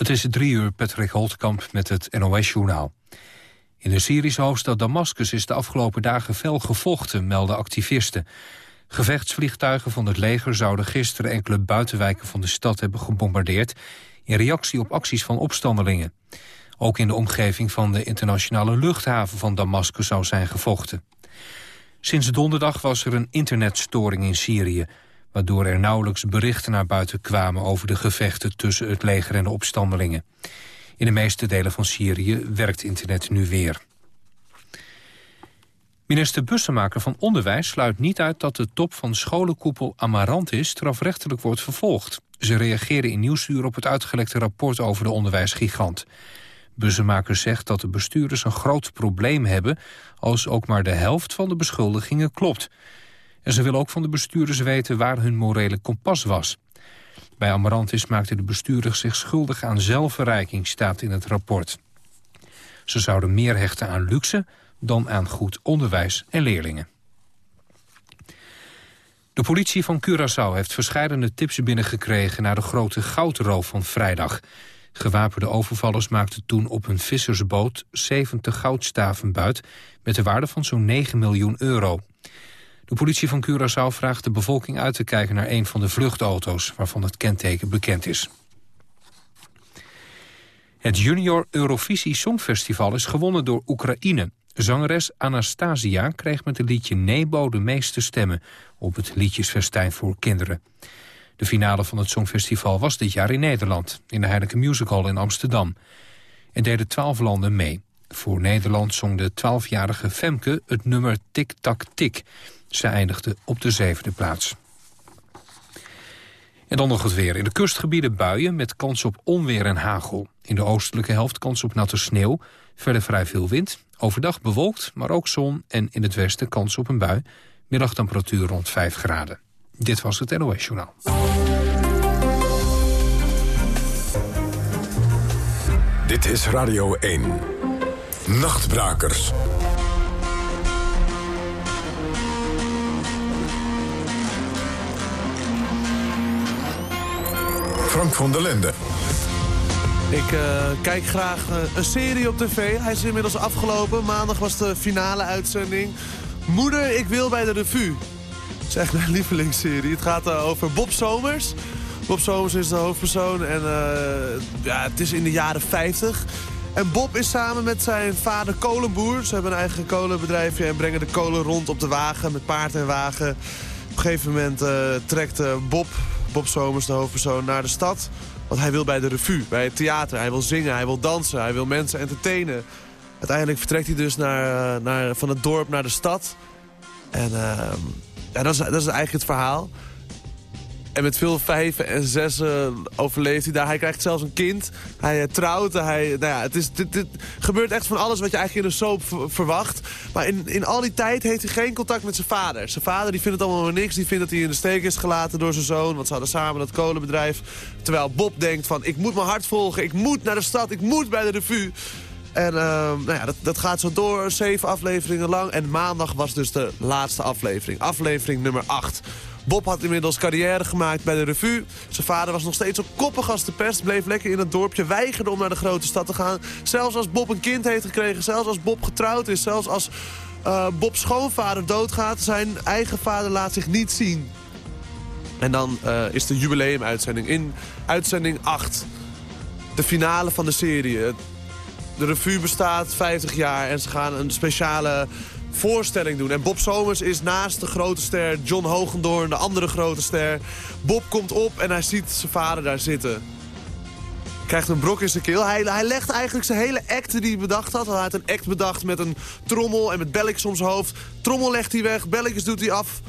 Het is drie uur, Patrick Holtkamp met het NOS-journaal. In de Syrische hoofdstad Damascus is de afgelopen dagen fel gevochten, melden activisten. Gevechtsvliegtuigen van het leger zouden gisteren enkele buitenwijken van de stad hebben gebombardeerd... in reactie op acties van opstandelingen. Ook in de omgeving van de internationale luchthaven van Damascus zou zijn gevochten. Sinds donderdag was er een internetstoring in Syrië waardoor er nauwelijks berichten naar buiten kwamen over de gevechten tussen het leger en de opstandelingen. In de meeste delen van Syrië werkt internet nu weer. Minister Bussemaker van Onderwijs sluit niet uit dat de top van scholenkoepel Amarantis strafrechtelijk wordt vervolgd. Ze reageren in Nieuwsuur op het uitgelekte rapport over de onderwijsgigant. Bussemaker zegt dat de bestuurders een groot probleem hebben als ook maar de helft van de beschuldigingen klopt. En ze willen ook van de bestuurders weten waar hun morele kompas was. Bij Amarantis maakten de bestuurders zich schuldig aan zelfverrijking, staat in het rapport. Ze zouden meer hechten aan luxe dan aan goed onderwijs en leerlingen. De politie van Curaçao heeft verschillende tips binnengekregen... naar de grote goudroof van vrijdag. Gewapende overvallers maakten toen op een vissersboot 70 goudstaven buit... met de waarde van zo'n 9 miljoen euro. De politie van Curaçao vraagt de bevolking uit te kijken naar een van de vluchtauto's... waarvan het kenteken bekend is. Het Junior Eurovisie Songfestival is gewonnen door Oekraïne. Zangeres Anastasia kreeg met het liedje Nebo de meeste stemmen... op het liedjesfestijn voor kinderen. De finale van het Songfestival was dit jaar in Nederland... in de Heilige Music Hall in Amsterdam. Er deden twaalf landen mee. Voor Nederland zong de twaalfjarige Femke het nummer Tik Tak Tik... Ze eindigde op de zevende plaats. En dan nog het weer. In de kustgebieden buien met kans op onweer en hagel. In de oostelijke helft kans op natte sneeuw. Verder vrij veel wind. Overdag bewolkt, maar ook zon. En in het westen kans op een bui. Middagtemperatuur rond 5 graden. Dit was het NOS Journaal. Dit is Radio 1. Nachtbrakers. Frank van der Lende. Ik uh, kijk graag uh, een serie op tv. Hij is inmiddels afgelopen. Maandag was de finale uitzending. Moeder, ik wil bij de revue. Dat is echt mijn lievelingsserie. Het gaat uh, over Bob Somers. Bob Somers is de hoofdpersoon en ja, het is in de jaren 50. En Bob is samen met zijn vader kolenboer. Ze hebben een eigen kolenbedrijfje en brengen de kolen rond op de wagen met paard en wagen. Op een gegeven moment trekt Bob Bob Somers, de hoofdpersoon, naar de stad. Want hij wil bij de revue, bij het theater. Hij wil zingen, hij wil dansen, hij wil mensen entertainen. Uiteindelijk vertrekt hij dus naar, eh, naar, van het dorp naar de stad. En uh, ja, dat, is, dat is eigenlijk het verhaal. En met veel vijven en zessen overleeft hij daar. Hij krijgt zelfs een kind. Hij uh, trouwt. Hij, nou ja, het is, dit, dit, gebeurt echt van alles wat je eigenlijk in een soap verwacht. Maar in, in al die tijd heeft hij geen contact met zijn vader. Zijn vader die vindt het allemaal niks. Die vindt dat hij in de steek is gelaten door zijn zoon. Want ze hadden samen dat kolenbedrijf. Terwijl Bob denkt van ik moet mijn hart volgen. Ik moet naar de stad. Ik moet bij de revue. En uh, nou ja, dat, dat gaat zo door, zeven afleveringen lang. En maandag was dus de laatste aflevering. Aflevering nummer 8. Bob had inmiddels carrière gemaakt bij de revue. Zijn vader was nog steeds zo koppig als de pest. Bleef lekker in het dorpje. Weigerde om naar de grote stad te gaan. Zelfs als Bob een kind heeft gekregen. Zelfs als Bob getrouwd is. Zelfs als uh, Bob's schoonvader doodgaat. Zijn eigen vader laat zich niet zien. En dan uh, is de jubileumuitzending. In uitzending 8. De finale van de serie. De revue bestaat 50 jaar. En ze gaan een speciale voorstelling doen. En Bob Somers is naast de grote ster John Hogendoorn, de andere grote ster. Bob komt op en hij ziet zijn vader daar zitten. Krijgt een brok in zijn keel. Hij, hij legt eigenlijk zijn hele act die hij bedacht had. Hij had een act bedacht met een trommel en met belletjes om zijn hoofd. Trommel legt hij weg, belletjes doet hij af.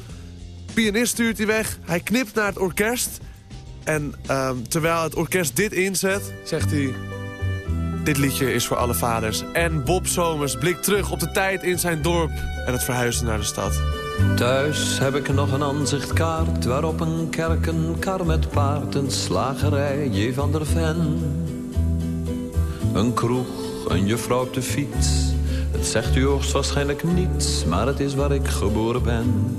Pianist stuurt hij weg. Hij knipt naar het orkest. En um, terwijl het orkest dit inzet, zegt hij... Dit liedje is voor alle vaders. En Bob Somers blikt terug op de tijd in zijn dorp en het verhuizen naar de stad. Thuis heb ik nog een aanzichtkaart waarop een kerk, een kar met paard, een slagerij, J. van der Ven. Een kroeg, een juffrouw op de fiets. Het zegt u hoogstwaarschijnlijk niets, maar het is waar ik geboren ben.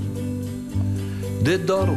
Dit dorp,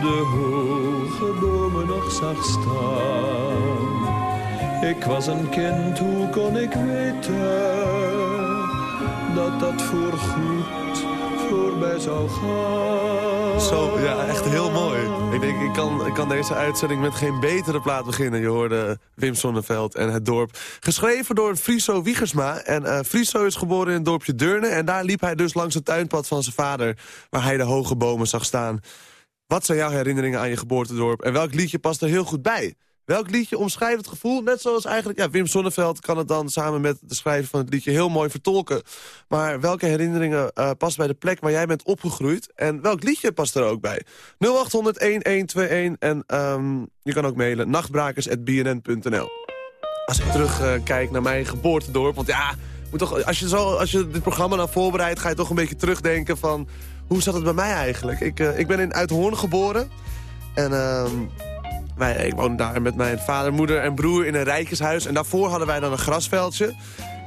de hoge bomen nog zag staan. Ik was een kind, hoe kon ik weten dat dat voorgoed voorbij zou gaan? Zo, ja, echt heel mooi. Ik denk, ik kan, ik kan deze uitzending met geen betere plaat beginnen. Je hoorde Wim Sonneveld en Het Dorp. Geschreven door Friso Wiegersma. En uh, Friso is geboren in het dorpje Deurne. En daar liep hij dus langs het tuinpad van zijn vader... waar hij de hoge bomen zag staan. Wat zijn jouw herinneringen aan je geboortedorp? En welk liedje past er heel goed bij? Welk liedje omschrijft het gevoel? Net zoals eigenlijk ja, Wim Sonneveld kan het dan samen met de schrijver van het liedje heel mooi vertolken. Maar welke herinneringen uh, past bij de plek waar jij bent opgegroeid? En welk liedje past er ook bij? 0800-1121 en um, je kan ook mailen nachtbrakers.bnn.nl Als ik terugkijk uh, naar mijn geboortedorp, want ja... Moet toch, als, je zo, als je dit programma dan voorbereidt, ga je toch een beetje terugdenken van hoe zat het bij mij eigenlijk? Ik, uh, ik ben in Uithoorn geboren. En uh, wij, ik woon daar met mijn vader, moeder en broer in een rijkershuis. En daarvoor hadden wij dan een grasveldje.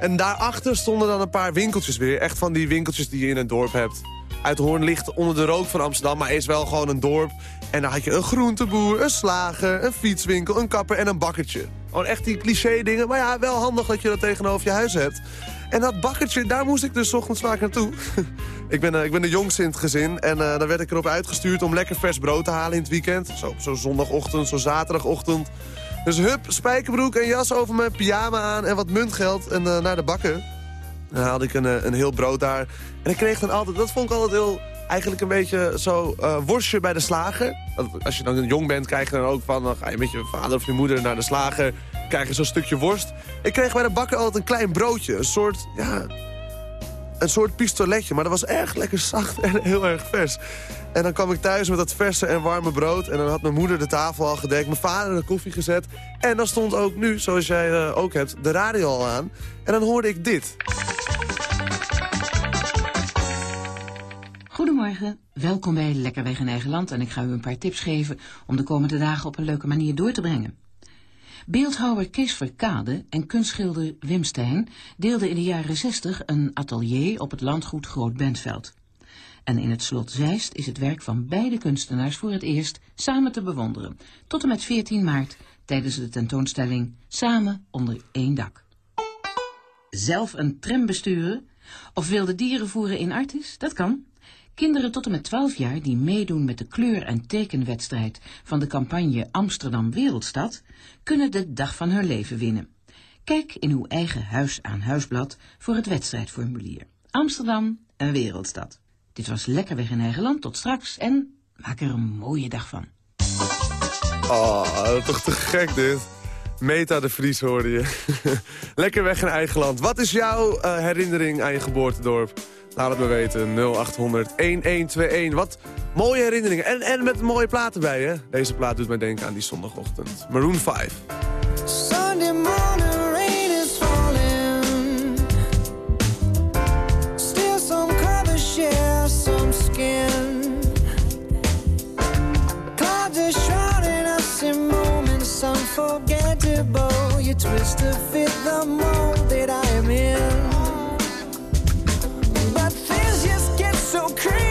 En daarachter stonden dan een paar winkeltjes weer. Echt van die winkeltjes die je in een dorp hebt. Uithoorn ligt onder de rook van Amsterdam, maar is wel gewoon een dorp. En dan had je een groenteboer, een slager, een fietswinkel, een kapper en een bakkertje. Gewoon echt die cliché dingen, maar ja, wel handig dat je dat tegenover je huis hebt. En dat bakkertje, daar moest ik dus ochtends vaak naartoe. ik, ben, uh, ik ben de jongste in het gezin en uh, daar werd ik erop uitgestuurd om lekker vers brood te halen in het weekend. Zo, zo zondagochtend, zo zaterdagochtend. Dus hup, spijkerbroek en jas over mijn pyjama aan en wat muntgeld en uh, naar de bakker. Dan haalde ik een, een heel brood daar. En ik kreeg dan altijd, dat vond ik altijd heel eigenlijk een beetje zo uh, worstje bij de slager. Als je dan jong bent, krijg je dan ook van... ga je met je vader of je moeder naar de slager... krijg je zo'n stukje worst. Ik kreeg bij de bakker altijd een klein broodje. Een soort, ja... Een soort pistoletje, maar dat was erg lekker zacht en heel erg vers. En dan kwam ik thuis met dat verse en warme brood. En dan had mijn moeder de tafel al gedekt, mijn vader de koffie gezet. En dan stond ook nu, zoals jij uh, ook hebt, de radio al aan. En dan hoorde ik dit. Goedemorgen, welkom bij Lekkerweg in eigen land en ik ga u een paar tips geven om de komende dagen op een leuke manier door te brengen. Beeldhouwer Kees Verkade en kunstschilder Wim Stein deelden in de jaren 60 een atelier op het landgoed Groot Bentveld. En in het slot Zeist is het werk van beide kunstenaars voor het eerst samen te bewonderen, tot en met 14 maart tijdens de tentoonstelling Samen onder één dak. Zelf een tram besturen? Of wilde dieren voeren in Artis? Dat kan. Kinderen tot en met 12 jaar die meedoen met de kleur- en tekenwedstrijd van de campagne Amsterdam Wereldstad, kunnen de dag van hun leven winnen. Kijk in uw eigen huis aan huisblad voor het wedstrijdformulier. Amsterdam, een wereldstad. Dit was Lekker Weg in Eigen Land. Tot straks en maak er een mooie dag van. Oh, toch te gek dit. Meta de Vries hoorde je. Lekker weg in eigen land. Wat is jouw uh, herinnering aan je geboortedorp? Laat het me weten. 0800 1121. Wat mooie herinneringen. En, en met mooie platen bij, hè? Deze plaat doet mij denken aan die zondagochtend. Maroon 5. Sunday morning skin. Clouds are moments unforgettable. You twist to fit the mold that I am in. So crazy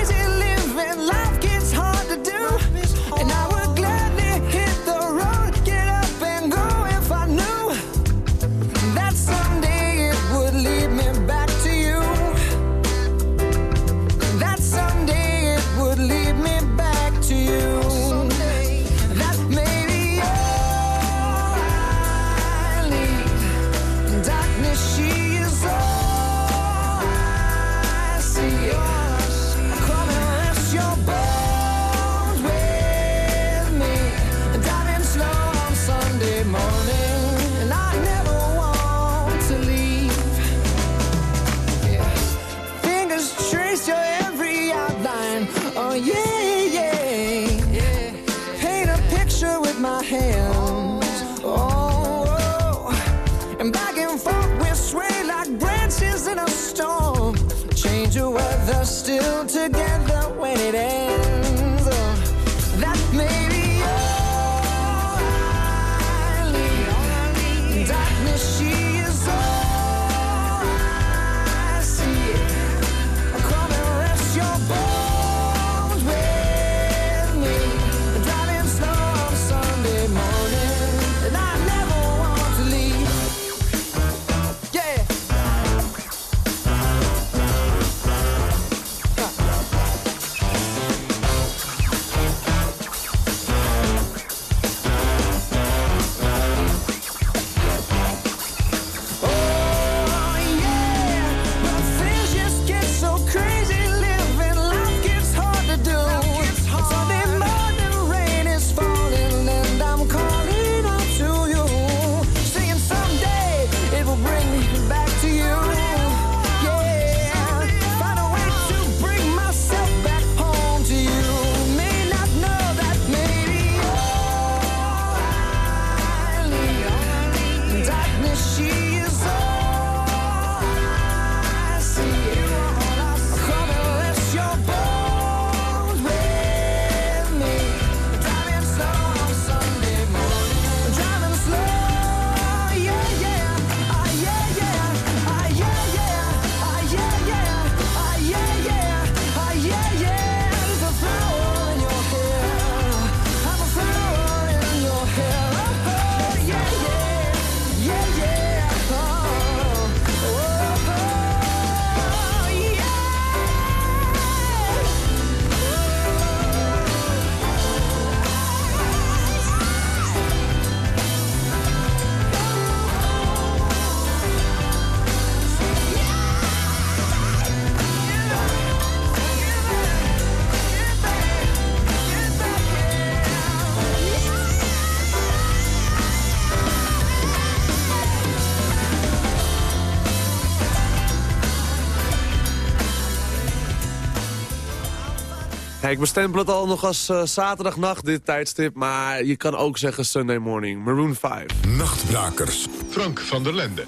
Ik bestempel het al nog als eh, zaterdagnacht, dit tijdstip. Maar je kan ook zeggen Sunday morning. Maroon 5. Nachtbrakers. Frank van der Lende.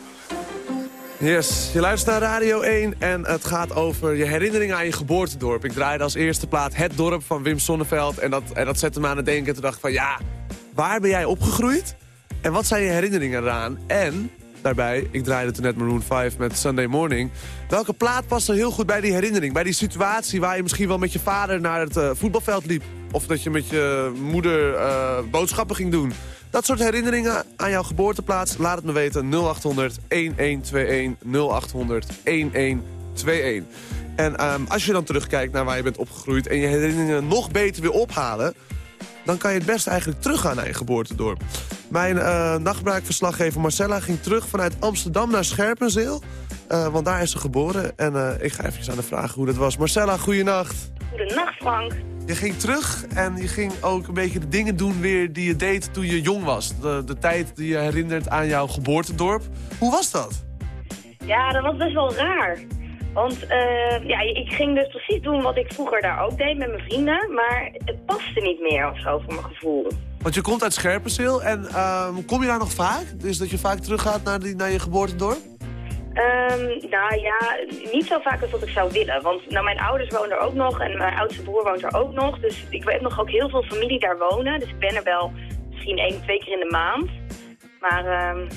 Yes, je luistert naar Radio 1 en het gaat over je herinneringen aan je geboortedorp. Ik draaide als eerste plaat Het Dorp van Wim Sonneveld. En dat, en dat zette me aan het denken. Toen dacht ik van ja, waar ben jij opgegroeid? En wat zijn je herinneringen eraan? En daarbij, ik draaide toen net Maroon 5 met Sunday Morning. Welke plaat past er heel goed bij die herinnering? Bij die situatie waar je misschien wel met je vader naar het eh, voetbalveld liep. Of dat je met je moeder eh, boodschappen ging doen. Dat soort herinneringen aan jouw geboorteplaats, laat het me weten. 0800 1121 0800 1121. En ehm, als je dan terugkijkt naar waar je bent opgegroeid... en je herinneringen nog beter wil ophalen... dan kan je het best eigenlijk teruggaan naar je geboortedorp. Mijn uh, nachtgebruikverslaggever Marcella ging terug vanuit Amsterdam naar Scherpenzeel... Uh, want daar is ze geboren. En uh, ik ga even aan de vragen hoe dat was. Marcella, goeienacht. Goedenacht, Frank. Je ging terug en je ging ook een beetje de dingen doen weer die je deed toen je jong was. De, de tijd die je herinnert aan jouw geboortedorp. Hoe was dat? Ja, dat was best wel raar. Want uh, ja, ik ging dus precies doen wat ik vroeger daar ook deed met mijn vrienden. Maar het paste niet meer of zo voor mijn gevoel. Want je komt uit Scherpenzeel en uh, kom je daar nog vaak? Dus dat je vaak teruggaat naar, die, naar je geboortedorp? Um, nou ja, niet zo vaak als wat ik zou willen. Want nou, mijn ouders wonen er ook nog en mijn oudste broer woont er ook nog. Dus ik heb nog ook heel veel familie daar wonen. Dus ik ben er wel misschien één, twee keer in de maand. Maar um,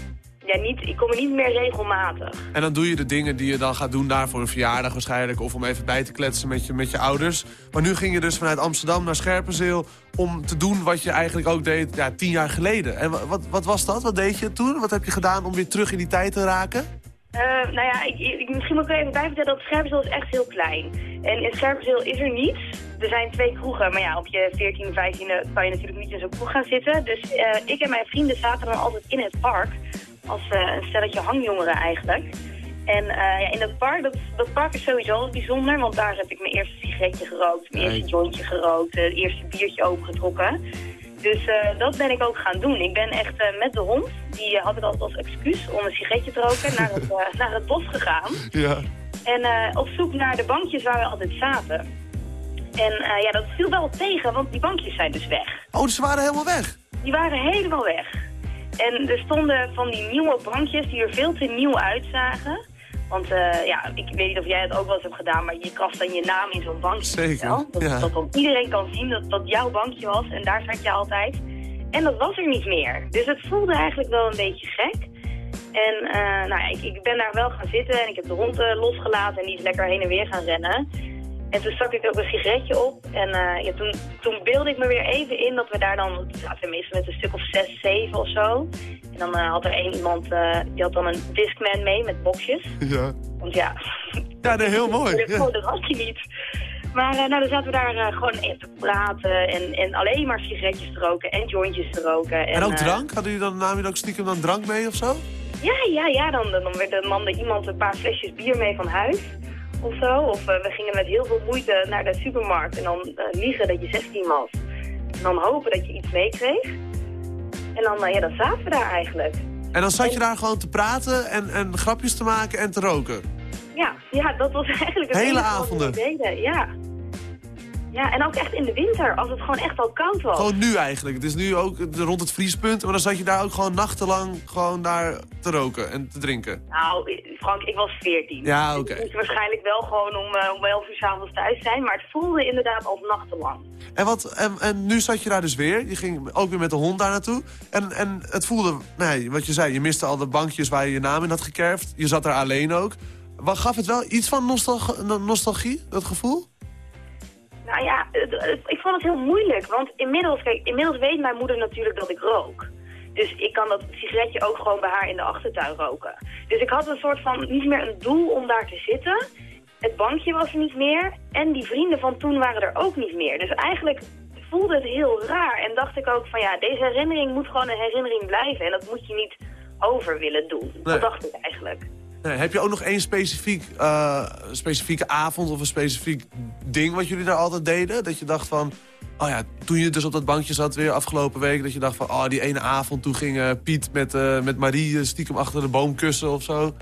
ja, niet, ik kom er niet meer regelmatig. En dan doe je de dingen die je dan gaat doen daar voor een verjaardag waarschijnlijk... of om even bij te kletsen met je, met je ouders. Maar nu ging je dus vanuit Amsterdam naar Scherpenzeel... om te doen wat je eigenlijk ook deed ja, tien jaar geleden. En wat, wat was dat? Wat deed je toen? Wat heb je gedaan om weer terug in die tijd te raken? Uh, nou ja, ik, ik, misschien moet ik even bij vertellen dat Scherpenzeel is echt heel klein. En in Scherpenzeel is er niets. Er zijn twee kroegen, maar ja, op je 14, 15e kan je natuurlijk niet in zo'n kroeg gaan zitten. Dus uh, ik en mijn vrienden zaten dan altijd in het park. Als uh, een stelletje hangjongeren eigenlijk. En ja, in dat park, dat, dat park is sowieso bijzonder, want daar heb ik mijn eerste sigaretje gerookt, mijn eerste jointje gerookt, het eerste biertje opengetrokken. Dus uh, dat ben ik ook gaan doen. Ik ben echt uh, met de hond, die had ik altijd als excuus om een sigaretje te roken, naar het, naar het bos gegaan. Ja. En op zoek naar de bankjes waar we altijd zaten. En ja, dat viel wel tegen, want die bankjes zijn dus weg. Oh, dus ze waren helemaal weg? Die waren helemaal weg. En er stonden van die nieuwe bankjes die er veel te nieuw uitzagen. Want uh, ja, ik weet niet of jij het ook wel eens hebt gedaan, maar je krast dan je naam in zo'n bankje. Zeker, dat, ja. dat dan iedereen kan zien dat dat jouw bankje was en daar zat je altijd. En dat was er niet meer. Dus het voelde eigenlijk wel een beetje gek. En uh, nou ja, ik, ik, ben daar wel gaan zitten en ik heb de hond uh, losgelaten en die is lekker heen en weer gaan rennen. En toen stak ik ook een sigaretje op en ja, toen, toen beelde ik me weer even in dat we daar dan, zaten meestal met een stuk of zes, zeven of zo. En dan uh, had er één iemand, uh, die had dan een Discman mee met boxjes. Ja. Want ja... Ja, nee, heel mooi. dat, ja. dat had je niet. Maar nou, dan zaten we daar gewoon even te praten en, en alleen maar sigaretjes te roken en jointjes te roken. En, en ook drank? Hadden jullie dan, namen jullie ook stiekem dan drank mee of zo? Ja, ja, ja. Dan, dan, dan nam er iemand een paar flesjes bier mee van huis of zo. Of we gingen met heel veel moeite naar de supermarkt en dan liegen dat je 16 was. En dan hopen dat je iets meekreeg. En dan, ja, dan zaten we daar eigenlijk. En dan zat je daar gewoon te praten en, en grapjes te maken en te roken? Ja, ja dat was eigenlijk het Hele avonden? wat we deden. Ja. Ja, en ook echt in de winter, als het gewoon echt al koud was. Gewoon nu eigenlijk. Het is nu ook rond het vriespunt, maar dan zat je daar ook gewoon nachtenlang gewoon daar te roken en te drinken. Nou, Frank, ik was 14. Ja, oké. Okay. Moest waarschijnlijk wel gewoon om, uh, om 11 uur s'avonds thuis zijn, maar het voelde inderdaad als nachtenlang. En, wat, en, en nu zat je daar dus weer. Je ging ook weer met de hond daar naartoe. En, en het voelde, nee, wat je zei, je miste al de bankjes waar je je naam in had gekerfd. Je zat daar alleen ook. Wat gaf het wel iets van nostalgie dat gevoel? Nou ja, ik vond het heel moeilijk. Want inmiddels, kijk, inmiddels weet mijn moeder natuurlijk dat ik rook. Dus ik kan dat sigaretje ook gewoon bij haar in de achtertuin roken. Dus ik had een soort van niet meer een doel om daar te zitten. Het bankje was er niet meer. En die vrienden van toen waren er ook niet meer. Dus eigenlijk voelde het heel raar. En dacht ik ook van ja, deze herinnering moet gewoon een herinnering blijven. En dat moet je niet over willen doen. Nee. Dat dacht ik eigenlijk. Nee, heb je ook nog één specifiek, uh, specifieke avond of een specifiek ding wat jullie daar altijd deden? Dat je dacht van, oh ja, toen je dus op dat bankje zat weer afgelopen week... dat je dacht van, oh die ene avond toen ging uh, Piet met, uh, met Marie stiekem achter de boom kussen of zo?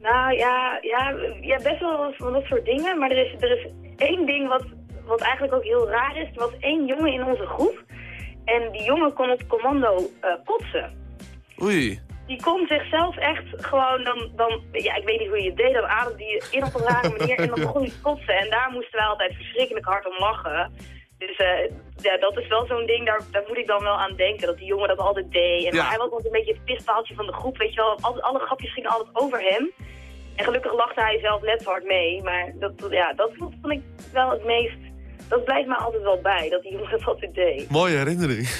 Nou ja, ja, ja best wel van dat soort dingen. Maar er is, er is één ding wat, wat eigenlijk ook heel raar is. Er was één jongen in onze groep. En die jongen kon op commando kotsen. Oei die kon zichzelf echt gewoon dan, dan, ja, ik weet niet hoe je het deed, dan ademde die in op een rare manier en dan begon hij te kotsen. En daar moesten wij altijd verschrikkelijk hard om lachen. Dus uh, ja, dat is wel zo'n ding, daar, daar moet ik dan wel aan denken, dat die jongen dat altijd deed. En ja. hij was altijd een beetje het pispaaltje van de groep, weet je wel. Altijd, alle grapjes gingen altijd over hem. En gelukkig lachte hij zelf net zo hard mee, maar dat, ja, dat vond ik wel het meest dat blijft mij altijd wel bij, dat die jongen dat altijd deed. Mooie herinnering.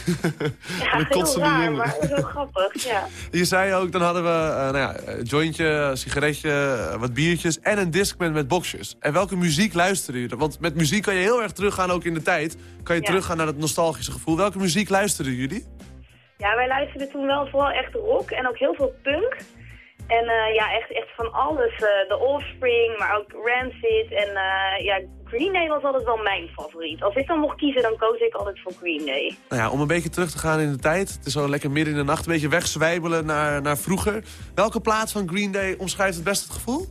Ja, heel raar, maar heel grappig, ja. Je zei ook, dan hadden we uh, nou ja, een jointje, een sigaretje, wat biertjes en een discman met boxjes. En welke muziek luisterde je? Want met muziek kan je heel erg teruggaan, ook in de tijd. Kan je teruggaan naar het nostalgische gevoel. Welke muziek luisterden jullie? Ja, wij luisterden toen wel vooral echt rock en ook heel veel punk. En uh, ja, echt, echt van alles. Uh, The Offspring, maar ook Rancid. En uh, ja, Green Day was altijd wel mijn favoriet. Als ik dan mocht kiezen, dan koos ik altijd voor Green Day. Nou ja, om een beetje terug te gaan in de tijd. Het is zo lekker midden in de nacht, een beetje wegzwijbelen naar, naar vroeger. Welke plaats van Green Day omschrijft het best het gevoel?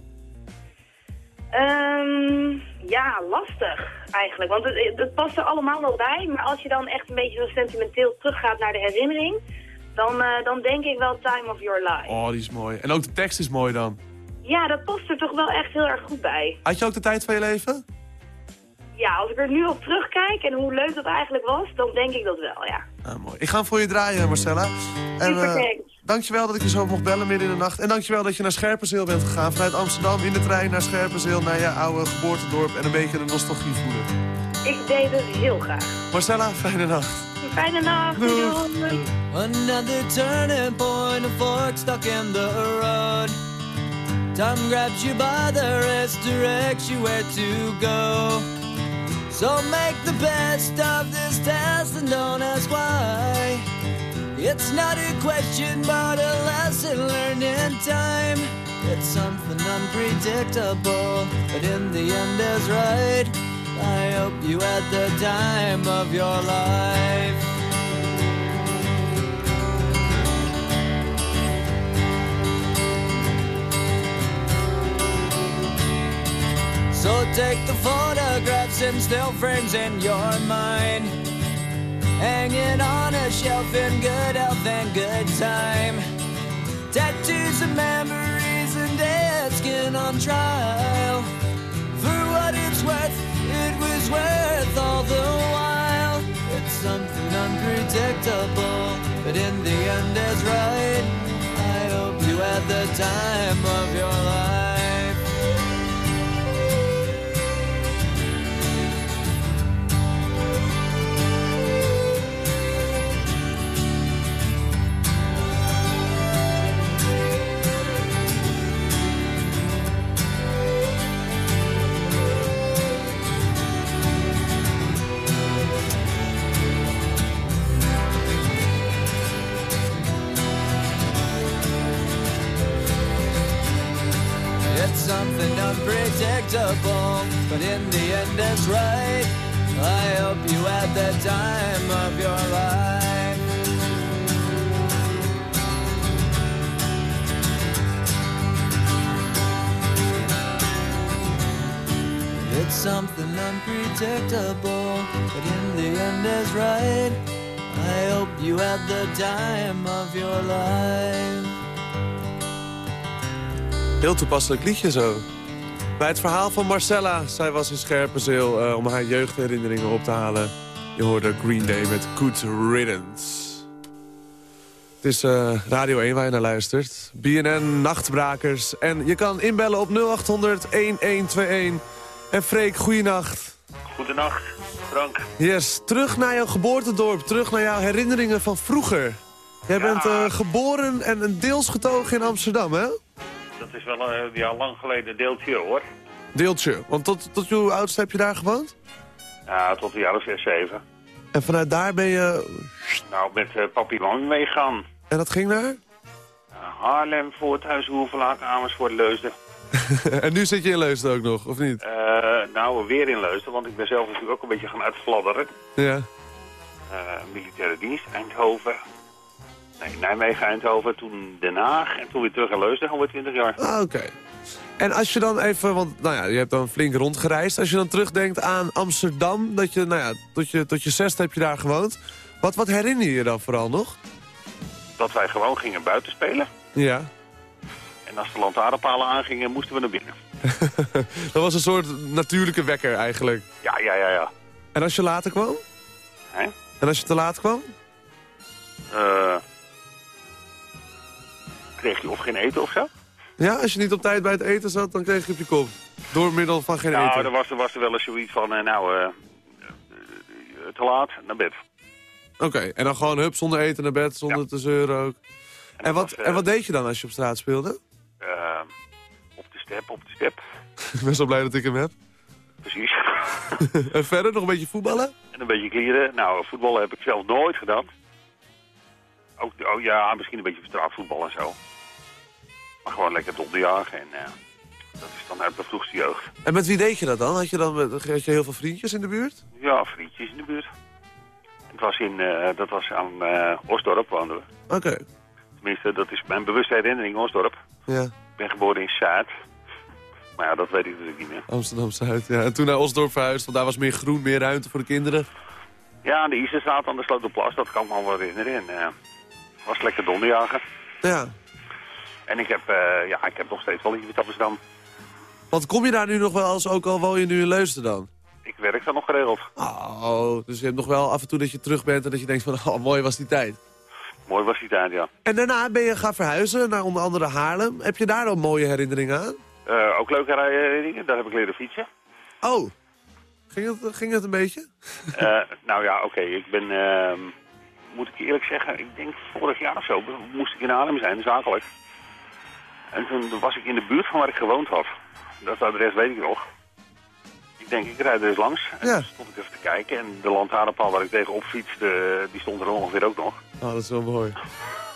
Um, ja, lastig eigenlijk. Want het, het past er allemaal wel bij. Maar als je dan echt een beetje zo sentimenteel teruggaat naar de herinnering... Dan, uh, dan denk ik wel Time of Your Life. Oh, die is mooi. En ook de tekst is mooi dan. Ja, dat past er toch wel echt heel erg goed bij. Had je ook de tijd van je leven? Ja, als ik er nu op terugkijk en hoe leuk dat eigenlijk was, dan denk ik dat wel, ja. Ah, mooi. Ik ga hem voor je draaien, Marcella. En, uh, dankjewel dat ik je zo mocht bellen midden in de nacht. En dankjewel dat je naar Scherpenzeel bent gegaan. Vanuit Amsterdam in de trein naar Scherpenzeel, naar je oude geboortedorp en een beetje de nostalgie voelen. Ik deed het heel graag. Marcella, fijne nacht. Fijne nacht. Doei. Another turning point, a fork stuck in the road. Time grabs you by the wrist, directs you where to go. So make the best of this test and don't ask why. It's not a question, but a lesson learned in time. It's something unpredictable, but in the end is right. I hope you had the time of your life. So take the photographs and still frames in your mind. Hanging on a shelf in good health and good time. Tattoos of memories and dead skin on trial. For what it's worth, it was worth all the while. It's something unpredictable, but in the end it's right. I hope you had the time of your life. The end it's right. I hope you had the time of your life. It's something unpredictable, but in the end is right. I hope you had the time of your life. Heel toepasselijk liedje zo. Bij het verhaal van Marcella, zij was in Scherpenzeel uh, om haar jeugdherinneringen op te halen. Je hoorde Green Day met Good Riddance. Het is uh, Radio 1 waar je naar luistert. BNN, Nachtbrakers. En je kan inbellen op 0800-1121. En Freek, goeienacht. Goedenacht, Frank. Yes, terug naar jouw geboortedorp. Terug naar jouw herinneringen van vroeger. Jij ja. bent uh, geboren en een deels getogen in Amsterdam, hè? Dat is wel een ja, lang geleden deeltje, hoor. Deeltje? Want tot, tot hoe oudste heb je daar gewoond? Ja, tot jaar of 6, 7. En vanuit daar ben je... Nou, met uh, papi lang meegaan. En dat ging naar? Uh, Haarlem, Voorthuis, Hoevelaak, Amersfoort, Leusden. en nu zit je in Leusden ook nog, of niet? Uh, nou, weer in Leusden, want ik ben zelf natuurlijk ook een beetje gaan uitfladderen. Ja. militaire dienst, Eindhoven, Nee, Nijmegen, Eindhoven, toen Den Haag en toen weer terug in Leusden, alweer 20 jaar. Ah, oké. Okay. En als je dan even, want nou ja, je hebt dan flink rondgereisd. Als je dan terugdenkt aan Amsterdam, dat je, nou ja, tot je, tot je zesde heb je daar gewoond. Wat, wat herinner je je dan vooral nog? Dat wij gewoon gingen buiten spelen. Ja. En als de lantaarnpalen aangingen, moesten we naar binnen. dat was een soort natuurlijke wekker eigenlijk. Ja, ja, ja, ja. En als je later kwam? Hè? En als je te laat kwam? Eh... Uh kreeg je of geen eten of zo. Ja, als je niet op tijd bij het eten zat, dan kreeg je op je kop. Door middel van geen nou, eten. Nou, er was, er was er wel eens zoiets van, uh, nou, uh, te laat, naar bed. Oké, en dan gewoon hup, zonder eten naar bed, zonder Ja. te zeuren ook. En, wat, was, eh, en wat deed je dan als je op straat speelde? Eh, op de step, op de step. Ik ben zo blij dat ik hem heb. Precies. en verder nog een beetje voetballen? en een beetje klieren. Nou, voetballen heb ik zelf nooit gedaan. Ook, oh ja, misschien een beetje straatvoetbal en zo. Maar gewoon lekker donderjagen en eh, dat is dan uit de vroegste jeugd. En met wie deed je dat dan? Had je dan had je heel veel vriendjes in de buurt? Ja, vriendjes in de buurt. Het was in, eh, dat was aan eh Osdorp woonden we. Oké, Tenminste, dat is mijn bewuste herinnering, Osdorp. ja. Ik ben geboren in Zuid. Maar ja, dat weet ik natuurlijk niet meer. Amsterdam-Zuid, ja. En toen naar Osdorp verhuisd, want daar was meer groen, meer ruimte voor de kinderen. Ja, aan de Iserstraat aan de Slotenplas, dat kan ik me wel herinneren. En, eh, was lekker donderjagen. Ja. En ik heb, eh, ja, ik heb nog steeds wel iets met Amsterdam. Want kom je daar nu nog wel eens, ook al woon je nu in Leusden dan? Ik werk daar nog geregeld. Oh, dus je hebt nog wel af en toe dat je terug bent en dat je denkt van, oh, mooi was die tijd. Mooi was die tijd, ja. En daarna ben je gaan verhuizen naar onder andere Haarlem. Heb je daar dan mooie herinneringen aan? Eh, ook leuke herinneringen, daar heb ik leren fietsen. Oh, ging het, ging het een beetje? Eh, nou ja, oké, ik ben, ehm, moet ik eerlijk zeggen, ik denk vorig jaar of zo moest ik in Haarlem zijn, zakelijk. En toen was ik in de buurt van waar ik gewoond had. Dat adres weet ik nog. Ik denk, ik rijd er eens langs. En Ja. toen stond ik even te kijken en de lantaarnpaal waar ik tegenop fietste, die stond er ongeveer ook nog. Oh, dat is wel mooi.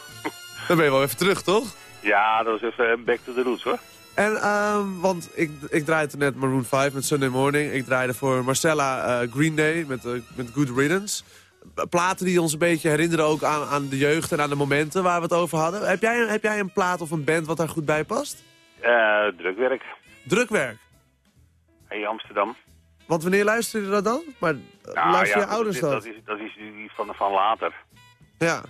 Dan ben je wel even terug, toch? Ja, dat was even back to the roots hoor. En, ehm, want ik, ik draaide net Maroon 5 met Sunday Morning. Ik draaide voor Marcella eh, Green Day met, eh, met Good Riddance. Platen die ons een beetje herinneren ook aan, aan de jeugd en aan de momenten waar we het over hadden. Heb jij, heb jij een plaat of een band wat daar goed bij past? Eh, drukwerk. Drukwerk. Hey Amsterdam. Want wanneer luister je dat dan? Maar eh, Nou, luister ja, je ouders dat, dat? is, dat is van, van later. Ja.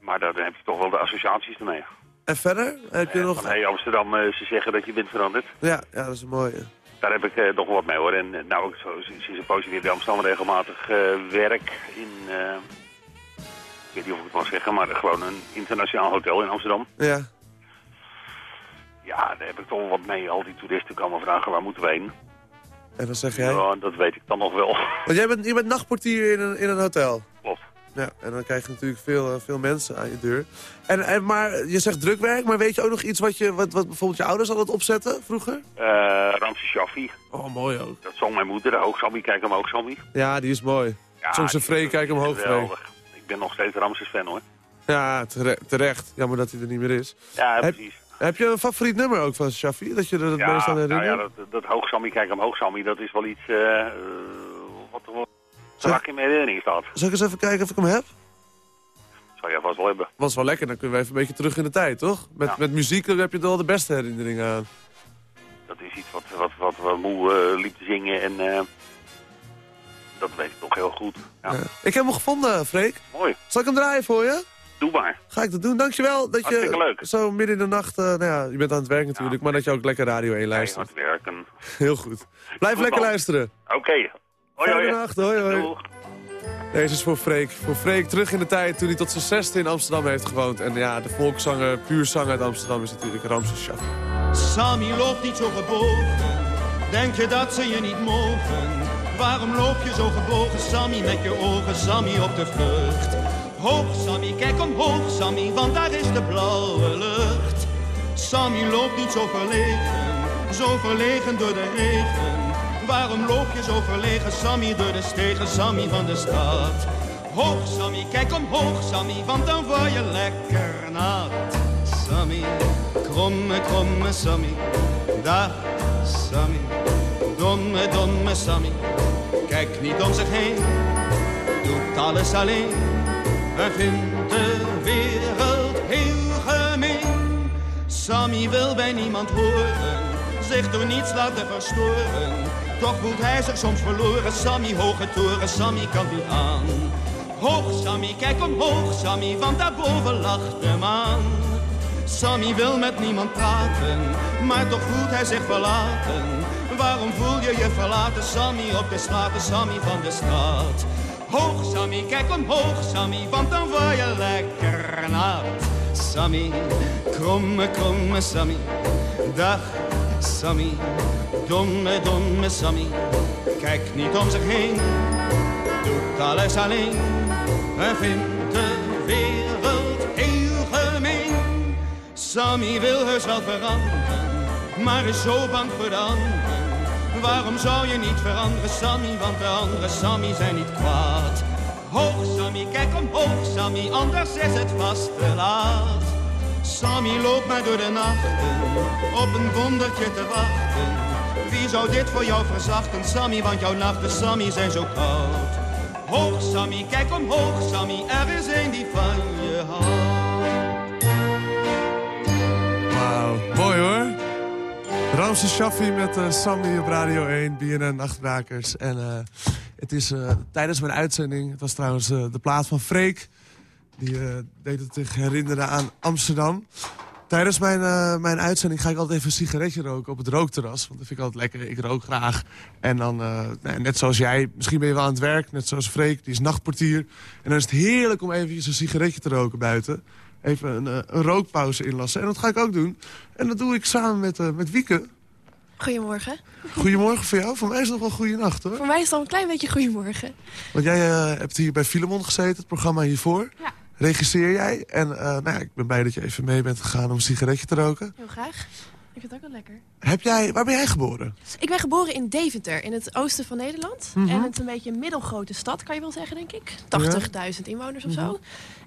Maar daar heb je toch wel de associaties ermee. En verder? Heb je nog... Hey Amsterdam, eh, ze zeggen dat je bent veranderd. Ja, ja, dat is een mooie. Daar heb ik eh, nog wel wat mee hoor. En eh, nou, ik zo, sinds een poosje weer Amsterdam regelmatig eh, werk in... eh, ik weet niet of ik het mag zeggen, maar gewoon een internationaal hotel in Amsterdam. Ja. Ja, daar heb ik toch wat mee. Al die toeristen komen vragen waar moeten we heen. En dan zeg jij... Ja, dat weet ik dan nog wel. Want jij bent, je bent nachtportier in een, in een hotel. Ja, en dan krijg je natuurlijk veel, eh, veel mensen aan je deur. En, en, maar je zegt drukwerk, maar weet je ook nog iets wat, je, wat, wat bijvoorbeeld je ouders altijd opzetten vroeger? Eh Ramses Shaffi, Oh, mooi ook. dat zong mijn moeder. Hoog Sammy, kijk omhoog Sammy. Ja, die is mooi. Ja, Soms een die- vree, kijk omhoog. Geweldig. Ik ben nog steeds Ramses fan hoor. Ja, tere- terecht. Jammer dat hij er niet meer is. Ja, precies. Heb je een favoriet nummer ook van Shafi? Dat je er het meest Ja, aan nou ja, herinnert? dat, dat hoog Sammy, kijk omhoog Sammy, dat is wel iets eh, strak in mijn herinnering staat. Zal ik eens even kijken of ik hem heb? Zou jij vast wel hebben. Was wel lekker, dan kunnen we even een beetje terug in de tijd, toch? Met, Ja. met muziek heb je wel de beste herinneringen aan. Dat is iets wat, wat, wat, wat moe eh, liep te zingen en eh, dat weet ik toch heel goed. Ja, Ja. Ik heb hem gevonden, Freek. mooi. Zal ik hem draaien voor je? Doe maar. Ga ik dat doen. Dankjewel dat Hartstikke je leuk. zo midden in de nacht... eh, nou ja, je bent aan het werk natuurlijk, maar dat je ook lekker Radio 1 luistert. Keihard werken. Heel goed. Blijf Goed, lekker man. luisteren. Oké. Hoi, hoi. nacht. Hoi, hoi. Doeg. Deze is voor Freek. Voor Freek terug in de tijd toen hij tot zijn zesde in Amsterdam heeft gewoond. En ja, de volkszanger, puur zanger uit Amsterdam is natuurlijk Ramses Shaffi. Sammy loopt niet zo gebogen. Denk je dat ze je niet mogen? Waarom loop je zo gebogen, Sammy, met je ogen, Sammy, op de vlucht? Hoog, Sammy, kijk omhoog, Sammy, want daar is de blauwe lucht. Sammy loopt niet zo verlegen, zo verlegen door de regen. Waarom loop je zo verlegen, Sammy, door de stegen, Sammy van de stad? Hoog, Sammy, kijk omhoog, Sammy, want dan word je lekker nat. Sammy, kromme, kromme Sammy, dag Sammy, domme, domme Sammy. Kijk niet om zich heen, doet alles alleen en vindt de wereld heel gemeen. Sammy wil bij niemand horen, zich door niets laten verstoren. Toch voelt hij zich soms verloren, Sammy, hoge toren, Sammy kan niet aan. Hoog, Sammy, kijk omhoog, Sammy, want daarboven lacht de maan. Sammy wil met niemand praten, maar toch voelt hij zich verlaten. Waarom voel je je verlaten, Sammy, op de straten, Sammy van de straat? Hoog, Sammy, kijk omhoog, Sammy, want dan word je lekker nat. Sammy, kromme, kromme Sammy, dag Sammy, domme, domme Sammy. Kijk niet om zich heen, doet alles alleen en vindt de wereld heel gemeen. Sammy wil heus veranderen, maar is zo bang voor de anderen. Waarom zou je niet veranderen, Sammy, want de andere Sammy zijn niet kwaad. Hoog, Sammy, kijk omhoog, Sammy, anders is het vast te laat. Sammy loopt maar door de nachten, op een wondertje te wachten. Wie zou dit voor jou verzachten, Sammy, want jouw nachten, Sammy, zijn zo koud. Hoog, Sammy, kijk omhoog, Sammy, er is een die van je houdt. Wauw, mooi hoor. Ramses Shaffi met uh, Sammy op Radio 1, BNN Nachtbrakers. En uh, het is uh, tijdens mijn uitzending, het was trouwens de plaat van Freek... die deed het zich herinneren aan Amsterdam. Tijdens mijn, mijn uitzending ga ik altijd even een sigaretje roken op het rookterras. Want dat vind ik altijd lekker, ik rook graag. En dan, nou, net zoals jij, misschien ben je wel aan het werk, net zoals Freek, die is nachtportier. En dan is het heerlijk om eventjes een sigaretje te roken buiten even een, een, rookpauze inlassen. En dat ga ik ook doen. En dat doe ik samen met, uh, met Wieke. Goedemorgen. Goedemorgen voor jou. Voor mij is het nog wel goede nacht, hoor. Voor mij is het al een klein beetje goedemorgen. Want jij uh, hebt hier bij Filemon gezeten, het programma hiervoor. Ja. Regisseer jij. En uh, nou ja, ik ben blij dat je even mee bent gegaan om een sigaretje te roken. Heel graag. Ik vind het ook wel lekker. Heb jij, waar ben jij geboren? Ik ben geboren in Deventer, in het oosten van Nederland. Mm -hmm. En het is een beetje een middelgrote stad, kan je wel zeggen, denk ik. 80.000 ja. inwoners of mm -hmm. zo.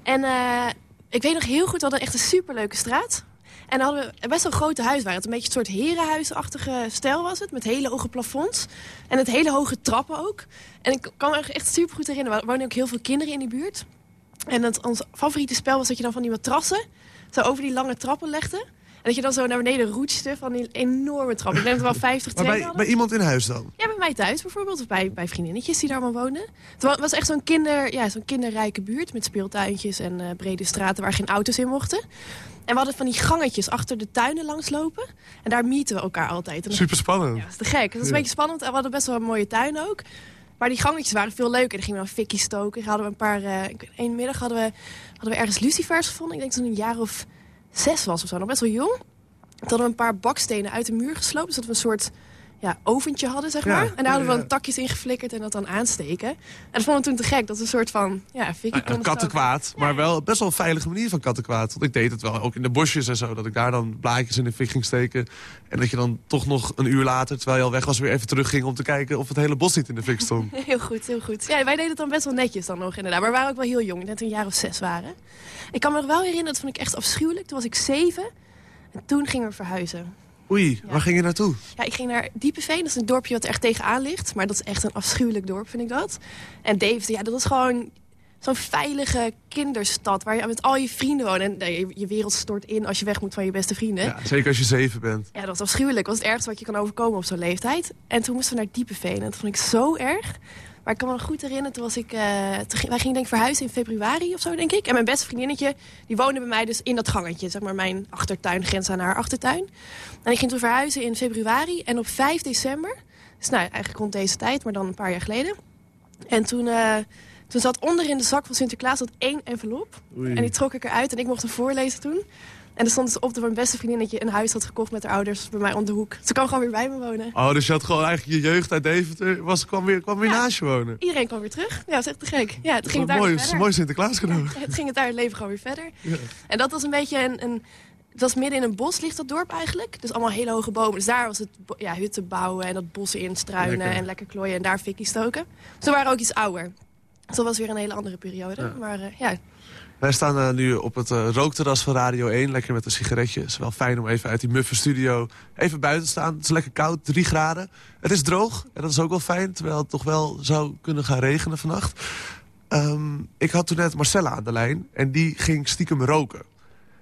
En uh, ik weet nog heel goed, we hadden echt een superleuke straat. En dan hadden we best wel een grote huis waar het een beetje een soort herenhuisachtige stijl was het. Met hele hoge plafonds. En het hele hoge trappen ook. En ik kan me echt super goed herinneren. Er wonen ook heel veel kinderen in die buurt. En het, ons favoriete spel was dat je dan van die matrassen zo over die lange trappen legde. En dat je dan zo naar beneden roetste van die enorme trap. Ik denk dat we wel 50 maar bij, bij, iemand in huis dan? Ja, bij mij thuis bijvoorbeeld. Of bij, bij vriendinnetjes die daar allemaal woonden. Het was echt zo'n kinder, ja, zo'n kinderrijke buurt. Met speeltuintjes en uh, brede straten waar geen auto's in mochten. En we hadden van die gangetjes achter de tuinen langslopen. En daar mieten we elkaar altijd. Super spannend. Ja, dat is te gek. Dat is ja. een beetje spannend. En we hadden best wel een mooie tuin ook. Maar die gangetjes waren veel leuker. Er gingen we dan fikkie stoken. Hadden een paar... Uh, een middag hadden we, hadden we ergens lucifers gevonden. Ik denk dat het een jaar of zes was of zo. Nog best wel jong. Toen hadden we een paar bakstenen uit de muur gesloopt. Dus dat we een soort ja, oventje hadden, zeg maar. Ja, en daar hadden we dan takjes in geflikkerd en dat dan aansteken. En dat vonden we toen te gek. Dat is een soort van, ja, fikkie Nou, kattenkwaad, maar wel best wel een veilige manier van kattenkwaad. Want ik deed het wel, ook in de bosjes en zo. Dat ik daar dan blaadjes in de fik ging steken. En dat je dan toch nog een uur later, terwijl je al weg was, weer even terugging... om te kijken of het hele bos niet in de fik stond. Heel goed, heel goed. Ja, wij deden het dan best wel netjes dan nog inderdaad. Maar we waren ook wel heel jong, net een jaar of zes waren. Ik kan me nog wel herinneren, dat vond ik echt afschuwelijk. Toen was ik zeven en toen gingen we verhuizen. Oei, waar ging je naartoe? Ja, ik ging naar Diepeveen. Dat is een dorpje wat er echt tegenaan ligt. Maar dat is echt een afschuwelijk dorp, vind ik dat. En Deventer, ja, dat is gewoon zo'n veilige kinderstad... waar je met al je vrienden woont. En nee, je, je wereld stort in als je weg moet van je beste vrienden. Ja, zeker als je zeven bent. Ja, dat was afschuwelijk. Dat was het ergste wat je kan overkomen op zo'n leeftijd. En toen moesten we naar Diepeveen. En dat vond ik zo erg. Maar ik kan me nog goed herinneren, toen was ik... Uh, toen ging, wij gingen denk ik verhuizen in februari of zo, denk ik. En mijn beste vriendinnetje, die woonde bij mij dus in dat gangetje. Zeg maar mijn achtertuin, grens aan haar achtertuin. En ik ging toen verhuizen in februari. En op 5 december, dus nou eigenlijk rond deze tijd, maar dan een paar jaar geleden. En toen... Uh, toen zat onder in de zak van Sinterklaas dat één envelop. Oei. En die trok ik eruit en ik mocht hem voorlezen toen. En er stond dus op dat mijn beste vriendinnetje een huis had gekocht met haar ouders bij mij om de hoek. Ze kwam gewoon weer bij me wonen. Oh, dus je had gewoon eigenlijk je jeugd uit Deventer, was, kwam weer, kwam weer Ja. naast je wonen. Iedereen kwam weer terug. Ja, dat is echt te gek. Ja, het Dat ging daar mooi, dat is mooi Sinterklaas. Ja, het ging het daar het leven gewoon weer verder. En dat was een beetje een... een het was midden in een bos ligt dat dorp eigenlijk. Dus allemaal hele hoge bomen. Dus daar was het ja, hutten bouwen en dat bossen instruinen Lekker. en lekker klooien en daar fikkie stoken. Dus we waren ook iets ouder. Dus dat was weer een hele andere periode. Ja. Maar eh, ja, Wij staan eh, nu op het eh, rookterras van Radio 1. Lekker met een sigaretje. Het is wel fijn om even uit die muffe studio even buiten te staan. Het is lekker koud, 3 graden. Het is droog en dat is ook wel fijn. Terwijl het toch wel zou kunnen gaan regenen vannacht. Ehm, ik had toen net Marcella aan de lijn. En die ging stiekem roken.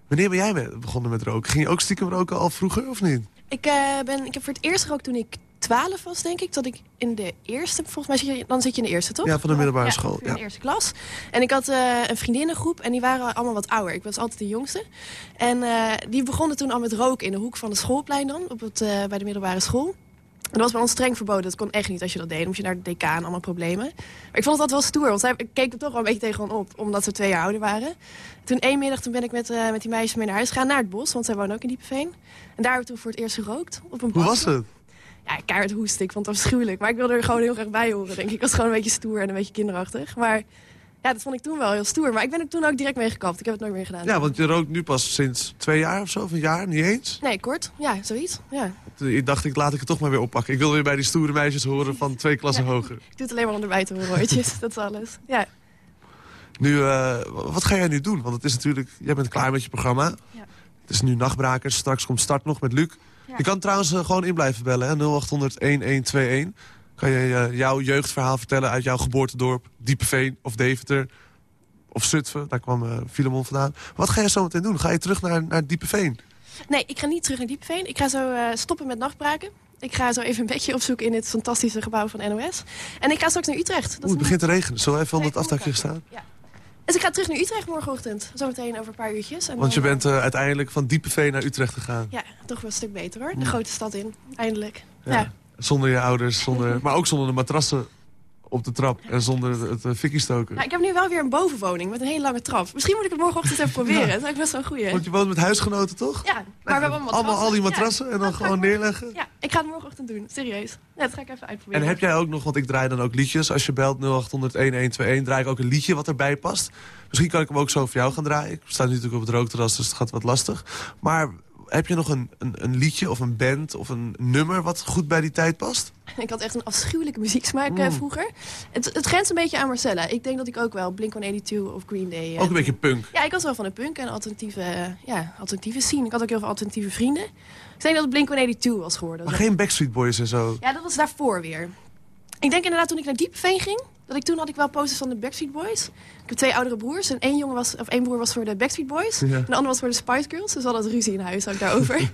Wanneer ben jij begonnen met roken? Ging je ook stiekem roken al vroeger of niet? ik, eh, ben, ik heb voor het eerst gerookt toen ik 12 was, denk ik. Dat ik in de eerste, volgens mij zit je, dan zit je in de eerste, toch? Ja, van de middelbare Ja, school, ongeveer In ja. de eerste klas. En ik had eh, een vriendinnengroep en die waren allemaal wat ouder. Ik was altijd de jongste. En eh, die begonnen toen al met roken in de hoek van het schoolplein dan, op het, eh, bij de middelbare school. En dat was bij ons streng verboden. Dat kon echt niet als je dat deed. Dan moest je naar de decaan, allemaal problemen. Maar ik vond het altijd wel stoer. Want zij ik keek er toch wel een beetje tegen op. Omdat ze twee jaar ouder waren. Toen één middag toen ben ik met, met die meisjes mee naar huis gegaan. Naar het bos. Want zij wonen ook in Diepeveen. En daar hebben we toen voor het eerst gerookt. Op een Hoe was het? Ja, keihard hoesten. Ik vond het afschuwelijk. Maar ik wilde er gewoon heel graag bij horen, denk ik. Ik was gewoon een beetje stoer en een beetje kinderachtig. Maar ja, dat vond ik toen wel heel stoer. Maar ik ben er toen ook direct mee gekapt. Ik heb het nooit meer gedaan. Ja, want je rookt nu pas sinds twee jaar of zo, of een jaar, niet eens? Nee, kort. Ja, zoiets. Ja. Ik dacht, ik laat ik het toch maar weer oppakken. Ik wil weer bij die stoere meisjes horen van twee klassen hoger. Ik doe het alleen maar om erbij te horen, hoortjes. dat is alles. Ja. Nu, eh, wat ga jij nu doen? Want het is natuurlijk, jij bent klaar met je programma. Ja. Het is nu Nachtbrakers, straks komt Start nog met Luc. Je kan trouwens eh, gewoon in blijven bellen, hè? 0800-1121. Kan je eh, jouw jeugdverhaal vertellen uit jouw geboortedorp, Diepeveen of Deventer of Zutphen. Daar kwam uh, Filemon vandaan. Wat ga je zo meteen doen? Ga je terug naar, naar Diepeveen? Nee, ik ga niet terug naar Diepeveen. Ik ga zo uh, stoppen met nachtbraken. Ik ga zo even een bedje opzoeken in het fantastische gebouw van NOS. En ik ga straks naar Utrecht. Dat Oeh, het begint te regenen. Zullen we even onder het aftakje staan? Ja. Dus ik ga terug naar Utrecht morgenochtend. Zometeen over een paar uurtjes. En Want je dan, bent uh, uiteindelijk van Diepeveen naar Utrecht gegaan. Ja, toch wel een stuk beter hoor. De grote stad in, eindelijk. Ja. ja. Zonder je ouders, zonder, maar ook zonder de matrassen op de trap. En zonder het uh, fikkie stoken. Nou, ik heb nu wel weer een bovenwoning met een hele lange trap. Misschien moet ik het morgenochtend even proberen. Dat is eigenlijk best wel een goeie. Want je woont met huisgenoten, toch? Ja, maar we hebben allemaal Allemaal al die matrassen ja. en dan gewoon neerleggen? Ja, ik ga het morgenochtend doen. Serieus. Ja, dat ga ik even uitproberen. En heb jij ook nog, want ik draai dan ook liedjes. Als je belt 0800 1121, draai ik ook een liedje wat erbij past. Misschien kan ik hem ook zo voor jou gaan draaien. Ik sta nu natuurlijk op het rookterras, dus het gaat wat lastig. Maar heb je nog een, een, een, liedje of een band of een nummer wat goed bij die tijd past? Ik had echt een afschuwelijke muzieksmaak mm. vroeger. Het, het grenst een beetje aan Marcella. Ik denk dat ik ook wel Blink-182 of Green Day... Ook een beetje punk? Ja, ik was wel van de punk en alternatieve, ja, alternatieve scene. Ik had ook heel veel alternatieve vrienden. Ik denk dat het Blink-182 was geworden. Maar geen Backstreet Boys en zo? Ja, dat was daarvoor weer. Ik denk inderdaad toen ik naar Diepveen ging... dat ik toen had ik wel posters van de Backstreet Boys. Ik heb twee oudere broers. En één, jongen was, of één broer was voor de Backstreet Boys. Ja. En de andere was voor de Spice Girls. Dus we hadden ruzie in huis ook daarover.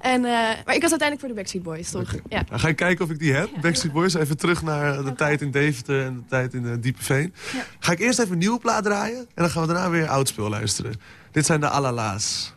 en, uh, maar ik was uiteindelijk voor de Backstreet Boys, toch? Okay. Ja. Nou, ga ik kijken of ik die heb. Backstreet Boys. Even terug naar de okay. tijd in Deventer en de tijd in de Diepeveen. Ja. Ga ik eerst even een nieuwe plaat draaien. En dan gaan we daarna weer oud spul luisteren. Dit zijn de Alala's.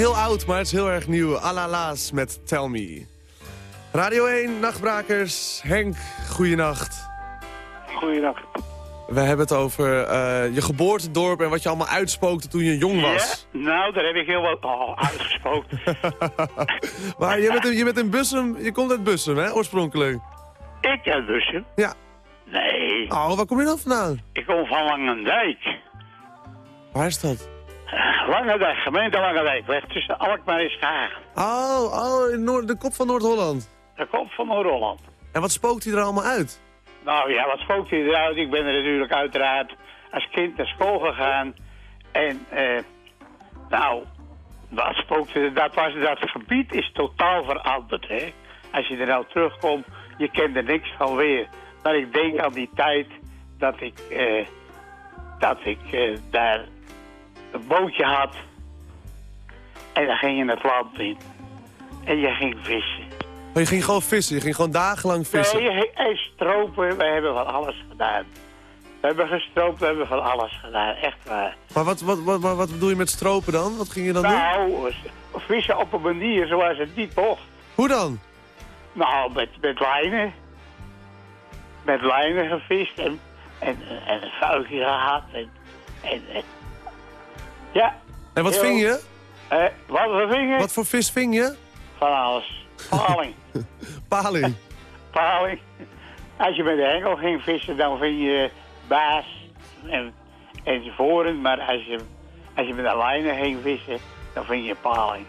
Heel oud, maar het is heel erg nieuw. Alala's met Tell Me. Radio 1, Nachtbrakers. Henk, goeienacht. Goeienacht. We hebben het over uh, je geboortedorp en wat je allemaal uitspookte toen je jong was. Ja, nou, daar heb ik heel wat oh, uitgespookt. maar je bent, in, je bent in Bussum, je komt uit Bussum, hè, oorspronkelijk? Ik uit Bussum? Ja. Nee. Oh, waar kom je dan vandaan? Ik kom van Langendijk. Waar is dat? Langendijk, gemeente Langendijk, weg tussen Alkmaar en Schaag. Oh, oh in Noord, de kop van Noord-Holland. De kop van Noord-Holland. En wat spookt hij er allemaal uit? Nou ja, wat spookt hij eruit? Ik ben er natuurlijk uiteraard als kind naar school gegaan. En, eh, nou, wat spookt er? Dat, was, dat gebied is totaal veranderd, hè. Als je er nou terugkomt, je kent er niks van weer. Maar ik denk aan die tijd dat ik, eh, dat ik eh, daar een bootje had. En dan ging je het land in. En je ging vissen. Maar je ging gewoon vissen? Je ging gewoon dagenlang vissen? Nee, en stropen. We hebben van alles gedaan. We hebben gestroopt, we hebben van alles gedaan. Echt waar. Maar wat, wat, wat, wat bedoel je met stropen dan? Wat ging je dan nou, doen? Nou, vissen op een manier zoals het niet mocht. Hoe dan? Nou, met, met lijnen. Met lijnen gevist en, en, en een vuiltje gehad. En, en, en, ja. En wat ving je? Eh, wat we vingen? Wat voor vis ving je? Van alles. Paling. Paling? Paling. Als je met de hengel ging vissen, dan vind je baas en, enzovoort. Maar als je, als je met de lijnen ging vissen, dan vind je paling.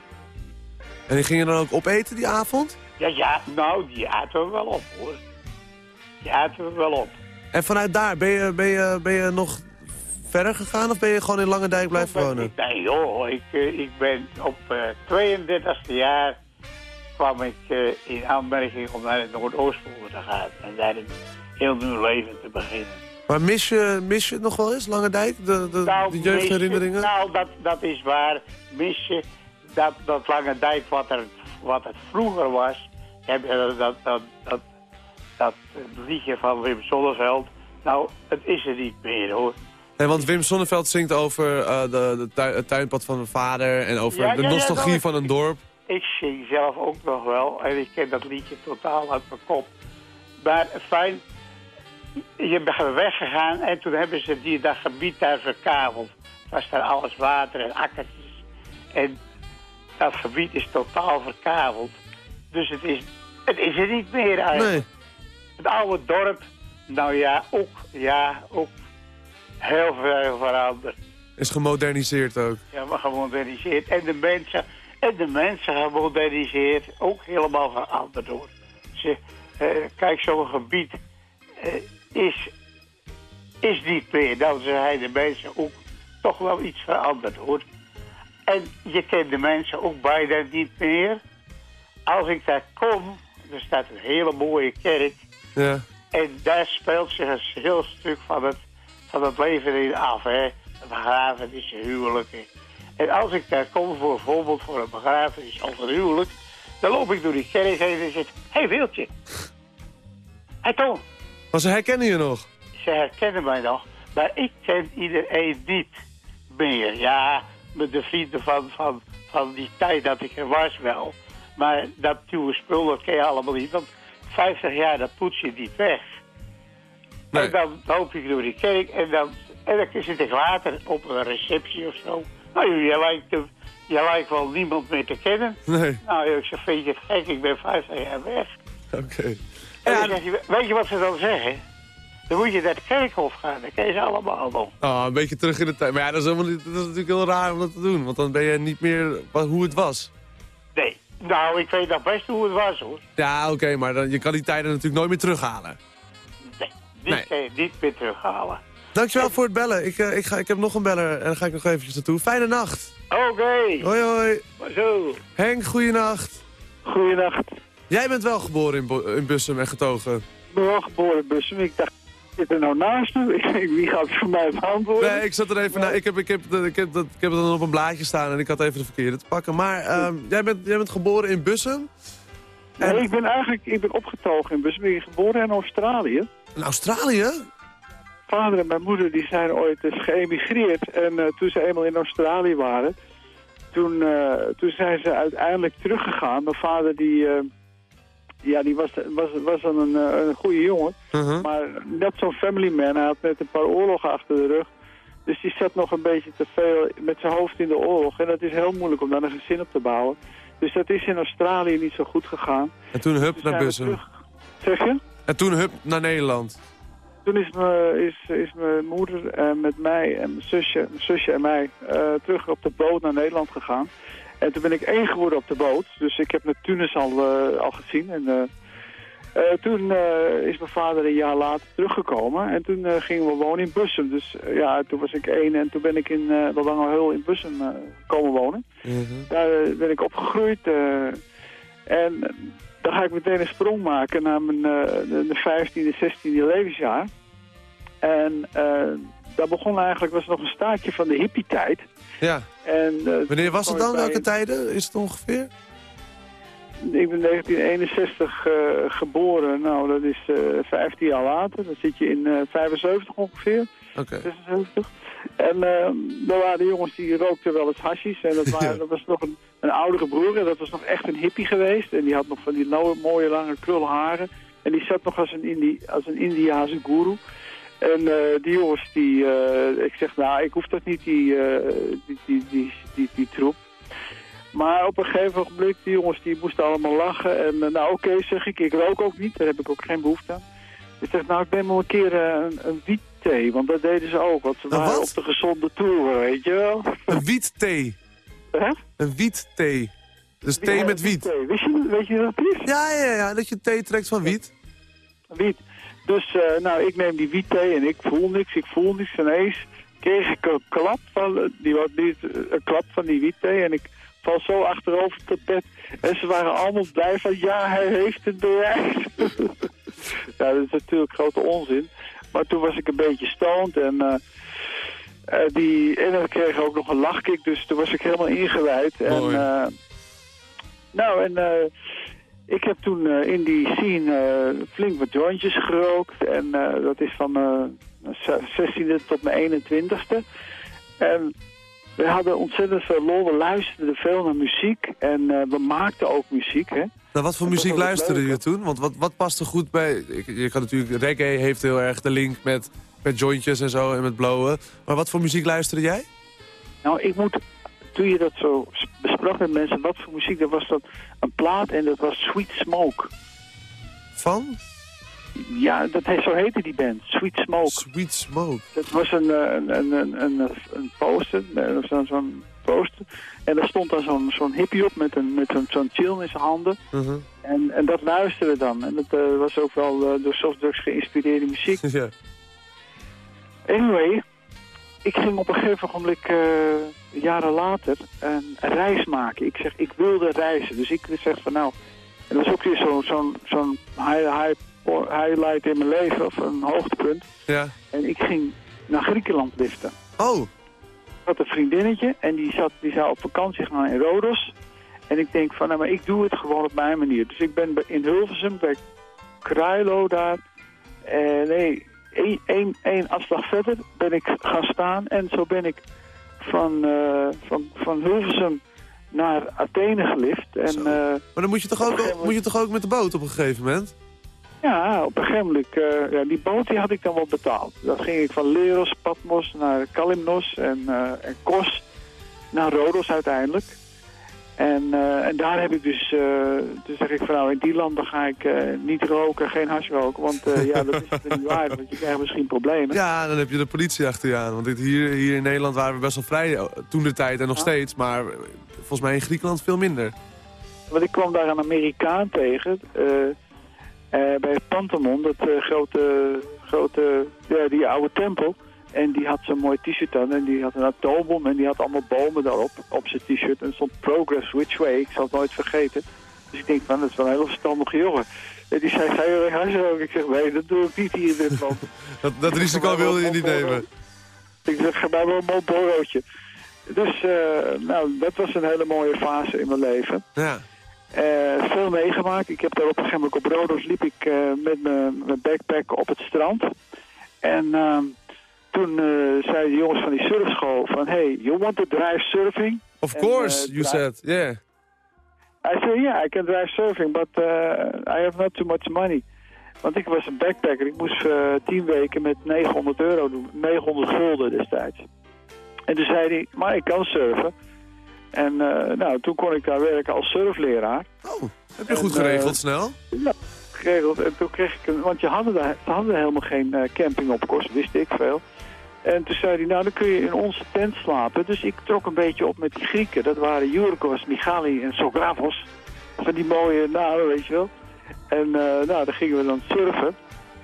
En die gingen dan ook opeten die avond? Ja, ja, nou, die aten we wel op, hoor. Die aten we wel op. En vanuit daar, ben je, ben je, ben je nog verder gegaan of ben je gewoon in Langendijk blijven wonen? Nee joh, ik, ik ben op uh, 32e jaar kwam ik uh, in aanmerking om naar het Noordoostpool te gaan. En daar een heel nieuw leven te beginnen. Maar mis je, mis je het nog wel eens, Langendijk? De, de, nou, de jeugdherinneringen? nou, dat, dat is waar. Mis je dat, dat Langendijk wat, er, wat het vroeger was. Heb, dat, dat, dat, dat, dat liedje van Wim Sonneveld. Nou, het is er niet meer hoor. Nee, want Wim Sonneveld zingt over uh, de, de het tuinpad van mijn vader en over ja, de ja, nostalgie ja, van een dorp. Ik zing zelf ook nog wel en ik ken dat liedje totaal uit mijn kop. Maar fijn, je bent weggegaan en toen hebben ze die, dat gebied daar verkaveld. Het was daar alles water en akkertjes. En dat gebied is totaal verkaveld. Dus het is, het is er niet meer eigenlijk. Nee. Het oude dorp, nou ja, ook, ja, ook heel veel veranderd. Is gemoderniseerd ook. Ja, maar gemoderniseerd. En de mensen, en de mensen gemoderniseerd, ook helemaal veranderd hoor. Ze, uh, kijk, zo'n gebied uh, is, is niet meer. Nou zijn de mensen ook toch wel iets veranderd hoor. En je kent de mensen ook bijna niet meer. Als ik daar kom, er staat een hele mooie kerk. Ja. En daar speelt zich een heel stuk van het, van het leven in af. Hè. Begrafenissen, huwelijken. En als ik daar kom, voor bijvoorbeeld voor een begrafenis of een huwelijk... dan loop ik door die kerk heen en zeg... Hé, hey, Wiltje. Hé, hey, Tom. Maar ze herkennen je nog? Ze herkennen mij nog. Maar ik ken iedereen niet meer. Ja, met de vrienden van, van, van die tijd dat ik er was wel. Maar dat nieuwe spul, dat ken je allemaal niet. Want 50 jaar, dat poets je niet weg. Nee. En dan loop ik door die kerk en dan, en dan zit ik later op een receptie of zo. Nou, je lijkt, je lijkt wel niemand meer te kennen. Nee. Nou, ik zeg, vind je het gek, ik ben 50 jaar weg. Oké. Okay. En dan zeg je, weet je wat ze dan zeggen? Dan moet je naar het kerkhof gaan, dan ken je ze allemaal nog. Oh, een beetje terug in de tijd. Maar ja, dat is, helemaal niet, dat is natuurlijk heel raar om dat te doen. Want dan ben je niet meer hoe het was. Nee, nou, ik weet nog best hoe het was, hoor. Ja, oké, okay, maar dan, je kan die tijden natuurlijk nooit meer terughalen. Die nee. kan je niet meer terughalen. Dankjewel voor het bellen. Ik, uh, ik, ga, ik heb nog een beller en dan ga ik nog eventjes naartoe. Fijne nacht. Oké. Okay. Hoi, hoi. Maar zo. Henk, goeienacht. Goeienacht. Jij bent wel geboren in, Bo in Bussum en getogen? Ik ben wel geboren in Bussum. Ik dacht, zit er nou naast me? Wie gaat het voor mij beantwoorden? Nee, ik zat er even naar. Ik heb, ik, heb, ik, heb, dat, ik heb het dan op een blaadje staan en ik had even de verkeerde te pakken. Maar um, jij, bent, jij bent geboren in Bussum? En... Nee, ik ben eigenlijk ik ben opgetogen in Bussum. Ik ben geboren in Australië. In Australië? Vader en mijn moeder die zijn ooit eens geëmigreerd. En uh, toen ze eenmaal in Australië waren... toen, eh, toen zijn ze uiteindelijk teruggegaan. Mijn vader die, eh, ja, die was, was, was dan een, eh, een goede jongen. Uh-huh. Maar net zo'n family man. Hij had net een paar oorlogen achter de rug. Dus die zat nog een beetje te veel met zijn hoofd in de oorlog. En dat is heel moeilijk om daar een gezin op te bouwen. Dus dat is in Australië niet zo goed gegaan. En toen hup Toen naar Bussen. Zeg je? En toen hup naar Nederland. Toen is, me, is, is mijn moeder eh, met mij en mijn zusje, mijn zusje en mij eh, terug op de boot naar Nederland gegaan. En toen ben ik één geworden op de boot. Dus ik heb Neptunus al, eh, al gezien. En toen is mijn vader een jaar later teruggekomen. En toen gingen we wonen in Bussum. Dus ja, toen was ik één en toen ben ik in uh, Heul in Bussum komen wonen. Daar eh, ben ik opgegroeid. en dan ga ik meteen een sprong maken naar mijn eh, de, de 15e, 16e levensjaar. En eh daar begon eigenlijk, was nog een staartje van de hippie-tijd. Ja. En, eh, Wanneer was het dan? bij- Welke tijden is het ongeveer? Ik ben 1961 eh, geboren. Nou, dat is eh 15 jaar later. Dan zit je in eh 75 ongeveer. Oké. 76. En uh, er waren jongens die rookten wel eens hashies. En dat, waren, dat was nog een, een oudere broer. En dat was nog echt een hippie geweest. En die had nog van die nauwe, mooie lange krullen haren. En die zat nog als een, Indi als een Indiaanse guru. En uh, die jongens, die, uh, ik zeg, nou, ik hoef dat niet, die, die, die, die, die, die, troep. Maar op een gegeven moment, die jongens, die moesten allemaal lachen. En nou, oké, okay, zeg ik, ik rook ook niet, daar heb ik ook geen behoefte aan. Ik zeg, nou, ik ben wel een keer een, een wietthee, want dat deden ze ook. Want ze Een waren wat? op de gezonde toer, weet je wel. Een wietthee. Hè? Een wietthee. Dus thee Ja, met wiet. Weet je, weet je wat het is? Ja, ja, ja, dat je thee trekt van wiet. Wiet. Dus, uh, nou, ik neem die wietthee en ik voel niks, ik voel niks. Ineens kreeg ik een klap van, die, die, een klap van die wietthee en ik val zo achterover op het bed. En ze waren allemaal blij van, ja, hij heeft het bereikt. ja, dat is natuurlijk grote onzin. Maar toen was ik een beetje stoned en... Uh, uh, die, en dan kreeg ik ook nog een lachkick, dus toen was ik helemaal ingewijd. En, uh, nou, en uh, ik heb toen in die scene flink wat jointjes gerookt. En dat is van mijn 16e tot mijn 21ste. En we hadden ontzettend veel lol. We luisterden veel naar muziek. En we maakten ook muziek, hè. Nou, wat voor En muziek luisterde leuk, je toen? Want wat, wat past er goed bij... Ik, je kan natuurlijk... Reggae heeft heel erg de link met, met jointjes en zo en met blowen. Maar wat voor muziek luisterde jij? Nou, ik moet... Toen je dat zo besprak met mensen, wat voor muziek, dat was dat een plaat en dat was Sweet Smoke. Van? Ja, dat, he- zo heette die band, Sweet Smoke. Sweet Smoke. Dat was een, eh, een, een, een, een, poster, eh, of zo'n zo'n poster. En daar stond dan zo'n zo'n hippie op met, een, met zo'n zo'n chill in zijn handen. Mhm. En, en dat luisterden we dan. En dat eh, was ook wel eh, door softdrugs geïnspireerde muziek. ja. Anyway, ik ging op een gegeven moment, eh, jaren later, een reis maken. Ik zeg, ik wilde reizen. Dus ik zeg van nou, en dat is ook weer zo'n zo'n zo'n high, high, highlight in mijn leven, of een hoogtepunt. Ja. En ik ging naar Griekenland liften. Oh. Ik had een vriendinnetje en die, zat, die zou op vakantie gaan in Rodos. En ik denk van, nou maar ik doe het gewoon op mijn manier. Dus ik ben in Hilversum bij Krailo daar. En nee, één, één, één afslag verder ben ik gaan staan. En zo ben ik van, eh, van, van Hilversum naar Athene gelift. En, eh, Maar dan moet je, toch ook, moet je toch ook met de boot op een gegeven moment? Ja, op een gegeven moment, eh, ja, die boot die had ik dan wel betaald. Dan ging ik van Leros, Patmos naar Kalimnos en, eh, en Kos naar Rodos uiteindelijk. En, eh, en daar heb ik dus, toen zeg ik van nou in die landen ga ik niet roken, geen hash roken. Want ja, dat is het niet waard, want je krijgt misschien problemen. Ja, dan heb je de politie achter je aan. Want dit, hier, hier in Nederland waren we best wel vrij toen de tijd en nog Ja. steeds. Maar volgens mij in Griekenland veel minder. Want ik kwam daar een Amerikaan tegen, bij Pantamon, dat eh, grote, grote, ja, die oude tempel. En die had zo'n mooi t-shirt aan en die had een atoombom en die had allemaal bomen daarop, op zijn t-shirt. En er stond Progress Which Way, ik zal het nooit vergeten. Dus ik denk van, dat is wel een hele verstandige jongen. En die zei, ga je huis roken? Ik zeg, nee, dat doe ik niet hier in dit land. Dat, dat risico wilde je niet nemen. Ik zeg, ga mij wel een Marlborootje. Dus, eh, nou, dat was een hele mooie fase in mijn leven. Ja. Eh, veel meegemaakt. Ik heb daar op een gegeven moment op Rodos liep ik eh, met mijn backpack op het strand. En ehm, toen eh, zei zeiden de jongens van die surfschool van... Hey, you want to drive surfing? Of En, course, you said. Yeah. I said, yeah, I can drive surfing, but I have not too much money. Want ik was een backpacker. Ik moest 10 weken met 900 euro doen. 900 gulden destijds. En toen zei hij, maar ik kan surfen. En eh, nou, toen kon ik daar werken als surfleraar. Oh, heb je En, goed geregeld eh, snel? Ja, geregeld. En toen kreeg ik een... Want je hadden daar, hadden helemaal geen eh, camping op kost, wist ik veel. En toen zei hij, nou dan kun je in onze tent slapen. Dus ik trok een beetje op met die Grieken. Dat waren Jurkos, Michali en Sografos. Van die mooie namen, weet je wel. En nou, dan gingen we dan surfen.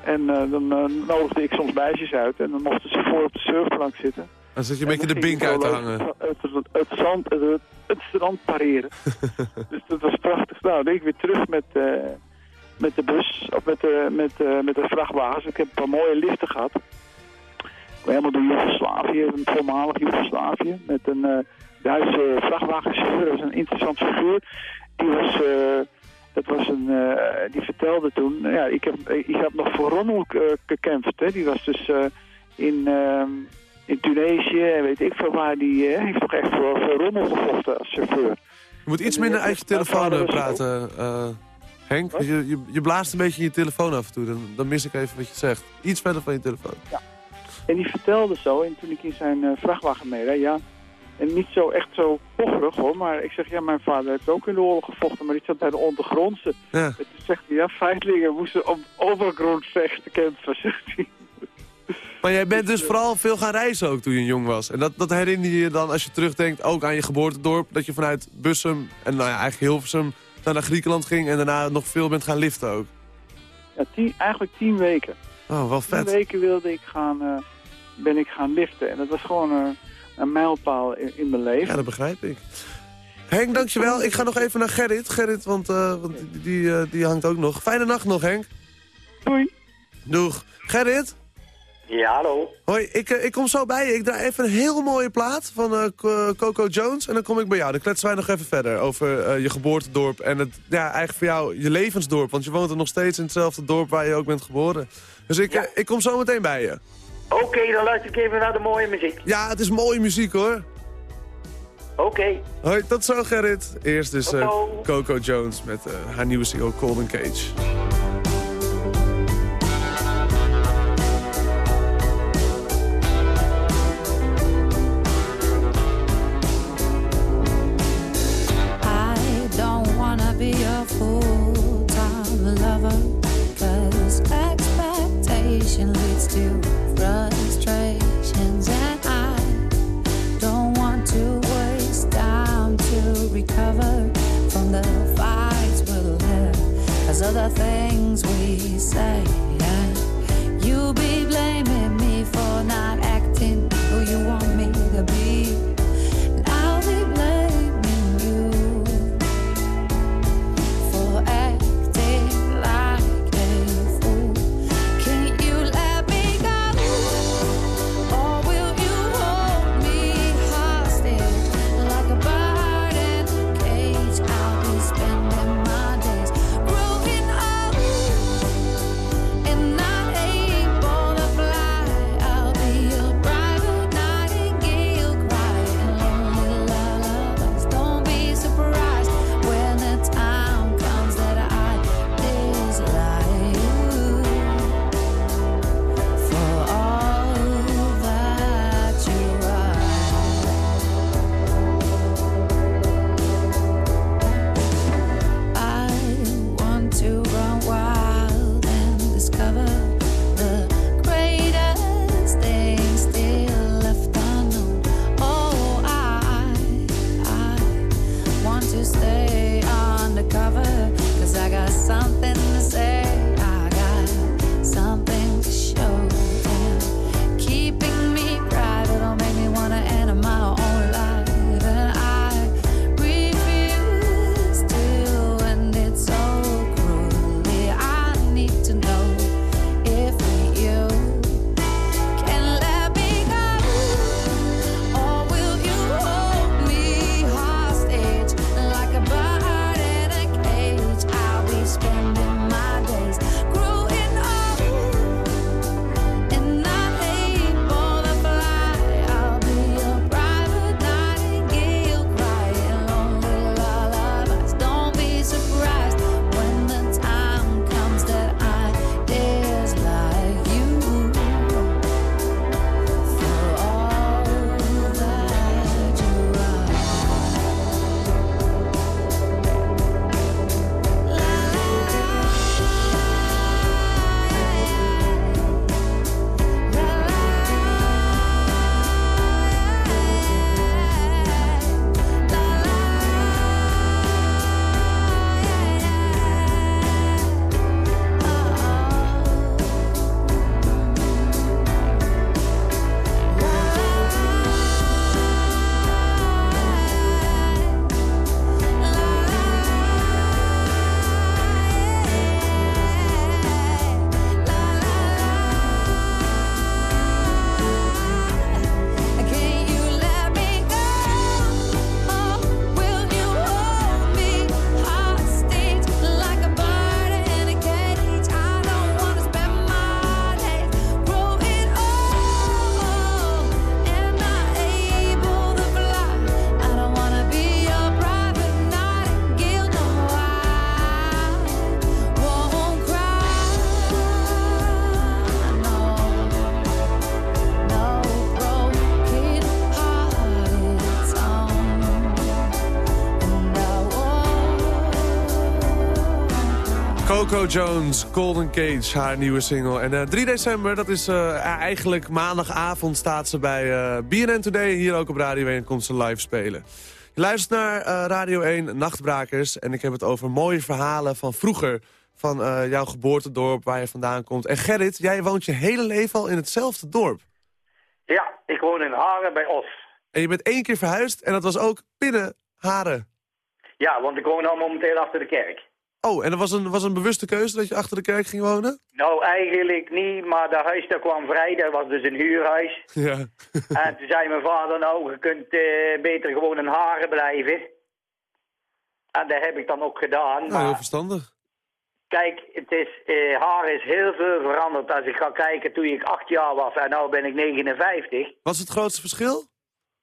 En dan eh, nodigde ik soms meisjes uit. En dan mochten ze voor op de surfplank zitten. Dan zit je een En beetje de bink uit te hangen. Het, het, het zand, het, het strand pareren. dus dat was prachtig. Nou, dan ik weer terug met, eh, met de bus, of met de, met, eh, met de vrachtwagens. Ik heb een paar mooie liften gehad. Ik kwam helemaal door Joegoslavië, een voormalig Joegoslavië. Met een eh, Duitse vrachtwagenchauffeur, dat was een interessant figuur. Die was... dat was een, die vertelde toen, nou ja, ik heb, ik heb nog voor Rommel gekämpft. Hè. Die was dus in, ehm, in Tunesië en weet ik veel waar. Die eh, heeft toch echt voor, voor Rommel gevochten als chauffeur. Je moet iets minder uit je telefoon eh, praten, eh, Henk. Je, je, je blaast een beetje in je telefoon af en toe. Dan, dan mis ik even wat je zegt. Iets verder van je telefoon. En die vertelde zo, en toen ik in zijn vrachtwagen meereed, ja. En niet zo echt zo pocherig hoor, maar ik zeg, ja, mijn vader heeft ook in de oorlog gevochten, maar die zat bij de ondergrondse. Ja. En toen zegt hij, ja, feitelijk moesten op overgrond vechten kämpfen, zegt hij. Maar jij bent dus vooral veel gaan reizen ook toen je jong was. En dat, dat herinner je je dan als je terugdenkt ook aan je geboortedorp. Dat je vanuit Bussum en nou ja, eigenlijk Hilversum naar, Griekenland ging. En daarna nog veel bent gaan liften ook. Ja, tien, eigenlijk tien weken. Oh, wel Tien vet. weken wilde ik gaan, eh, ben ik gaan liften. En dat was gewoon eh, een mijlpaal in, in mijn leven. Ja, dat begrijp ik. Henk, dankjewel. Ik ga nog even naar Gerrit. Gerrit, want, eh, want die, die, die hangt ook nog. Fijne nacht nog, Henk. Doei. Doeg. Gerrit? Ja, hallo. Hoi, ik, eh, ik kom zo bij je. Ik draai even een heel mooie plaat van eh, Co- Coco Jones. En dan kom ik bij jou. Dan kletsen wij nog even verder over eh, je geboortedorp. En het, ja, eigenlijk voor jou je levensdorp. Want je woont er nog steeds in hetzelfde dorp waar je ook bent geboren. Dus ik, eh, ik kom zo meteen bij je. Oké, dan luister ik even naar de mooie muziek. Ja, het is mooie muziek hoor. Oké. Hoi, tot zo Gerrit. Eerst dus eh. Coco Jones met eh, haar nieuwe single Golden Cage. Of the things we say. And you be blaming Jones, Golden Cage, haar nieuwe single. En uh, 3 december, dat is uh, eigenlijk maandagavond, staat ze bij uh, BNN Today. Hier ook op Radio 1 komt ze live spelen. Je luistert naar Radio 1 Nachtbrakers. En ik heb het over mooie verhalen van vroeger. Van jouw geboortedorp, waar je vandaan komt. En Gerrit, jij woont je hele leven al in hetzelfde dorp. Ja, ik woon in Haren bij Os. En je bent één keer verhuisd en dat was ook binnen Haren. Ja, want ik woon al momenteel achter de kerk. Oh, en dat was een, was een bewuste keuze dat je achter de kerk ging wonen? Nou, eigenlijk niet, maar dat huis dat kwam vrij. Dat was dus een huurhuis. Ja. en toen zei mijn vader, nou, je kunt uh, beter gewoon in Haren blijven. En dat heb ik dan ook gedaan. Nou, heel verstandig. Kijk, het is, uh, Haren is heel veel veranderd als ik ga kijken toen ik acht jaar was en nu ben ik 59. Wat is het grootste verschil?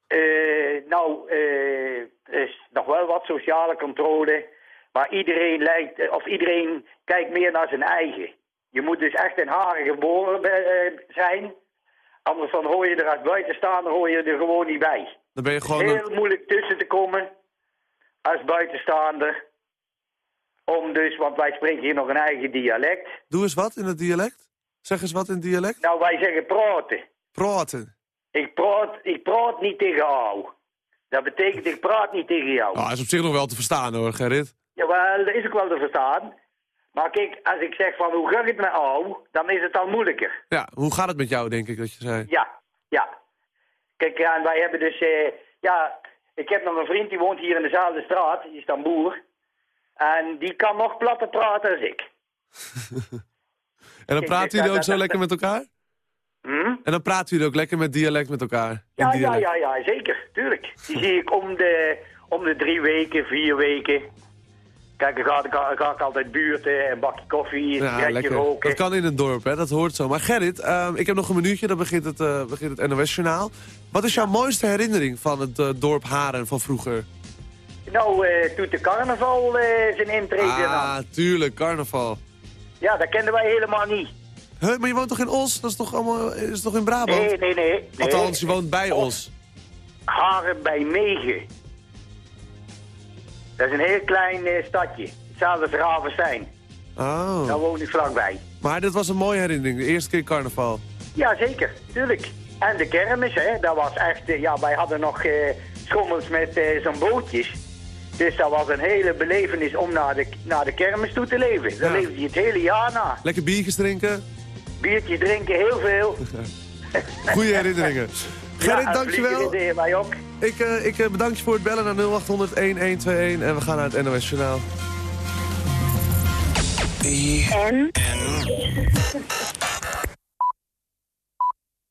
Uh, nou, er is nog wel wat sociale controle. Maar iedereen lijkt, of iedereen kijkt meer naar zijn eigen. Je moet dus echt in Haren geboren zijn. Anders dan hoor je er als buitenstaander hoor je er gewoon niet bij. Dan ben je gewoon Heel een... moeilijk tussen te komen als buitenstaander. Om dus, want wij spreken hier nog een eigen dialect. Doe eens wat in het dialect. Zeg eens wat in het dialect. Nou, wij zeggen praten. Praten. Ik praat, ik praat niet tegen jou. Dat betekent ik praat niet tegen jou. Dat is op zich nog wel te verstaan hoor, Gerrit. Jawel, dat is ook wel te verstaan. Maar kijk, als ik zeg van hoe gaat het met jou, dan is het al moeilijker. Ja, hoe gaat het met jou, denk ik dat je zei. Ja, ja. Kijk, en wij hebben dus, eh, ja, ik heb nog een vriend die woont hier in dezelfde straat, die is dan boer. En die kan nog platter praten als ik. en dan praten jullie ook zo lekker met elkaar? Hm? En dan praten jullie ook lekker met dialect met elkaar? Ja, ja, ja, ja, zeker, tuurlijk. Die zie ik om de, om de drie weken, vier weken. Kijk, dan ga, ga, ga ik altijd buurten, een bakje koffie, een ja, lekker. roken. Dat kan in het dorp, hè? dat hoort zo. Maar Gerrit, uh, ik heb nog een minuutje, dan begint het, uh, begint het NOS-journaal. Wat is jouw mooiste herinnering van het uh, dorp Haren van vroeger? Nou, toen de carnaval zijn intrede Ah, tuurlijk, carnaval. Ja, dat kenden wij helemaal niet. Huh, maar je woont toch in Os? Dat is toch allemaal is toch in Brabant? Nee, nee, nee. nee. Althans, je woont bij Os. Haren bij Megen. Dat is een heel klein uh, stadje. Hetzelfde als Ravenstein. Oh. Daar woon ik vlakbij. Maar dit was een mooie herinnering, de eerste keer carnaval. Ja, zeker. Tuurlijk. En de kermis, hè. Dat was echt... Uh, ja, wij hadden nog uh, schommels met zo'n bootjes. Dus dat was een hele belevenis om naar de, naar de kermis toe te leven. Daar ja. leefde je het hele jaar na. Lekker biertjes drinken? Biertjes drinken, heel veel. Goeie herinneringen. Gerrit, ja, dankjewel. Wij ook. Ik, uh, ik uh, bedank je voor het bellen naar 0800 1121 en we gaan naar het NOS Journaal.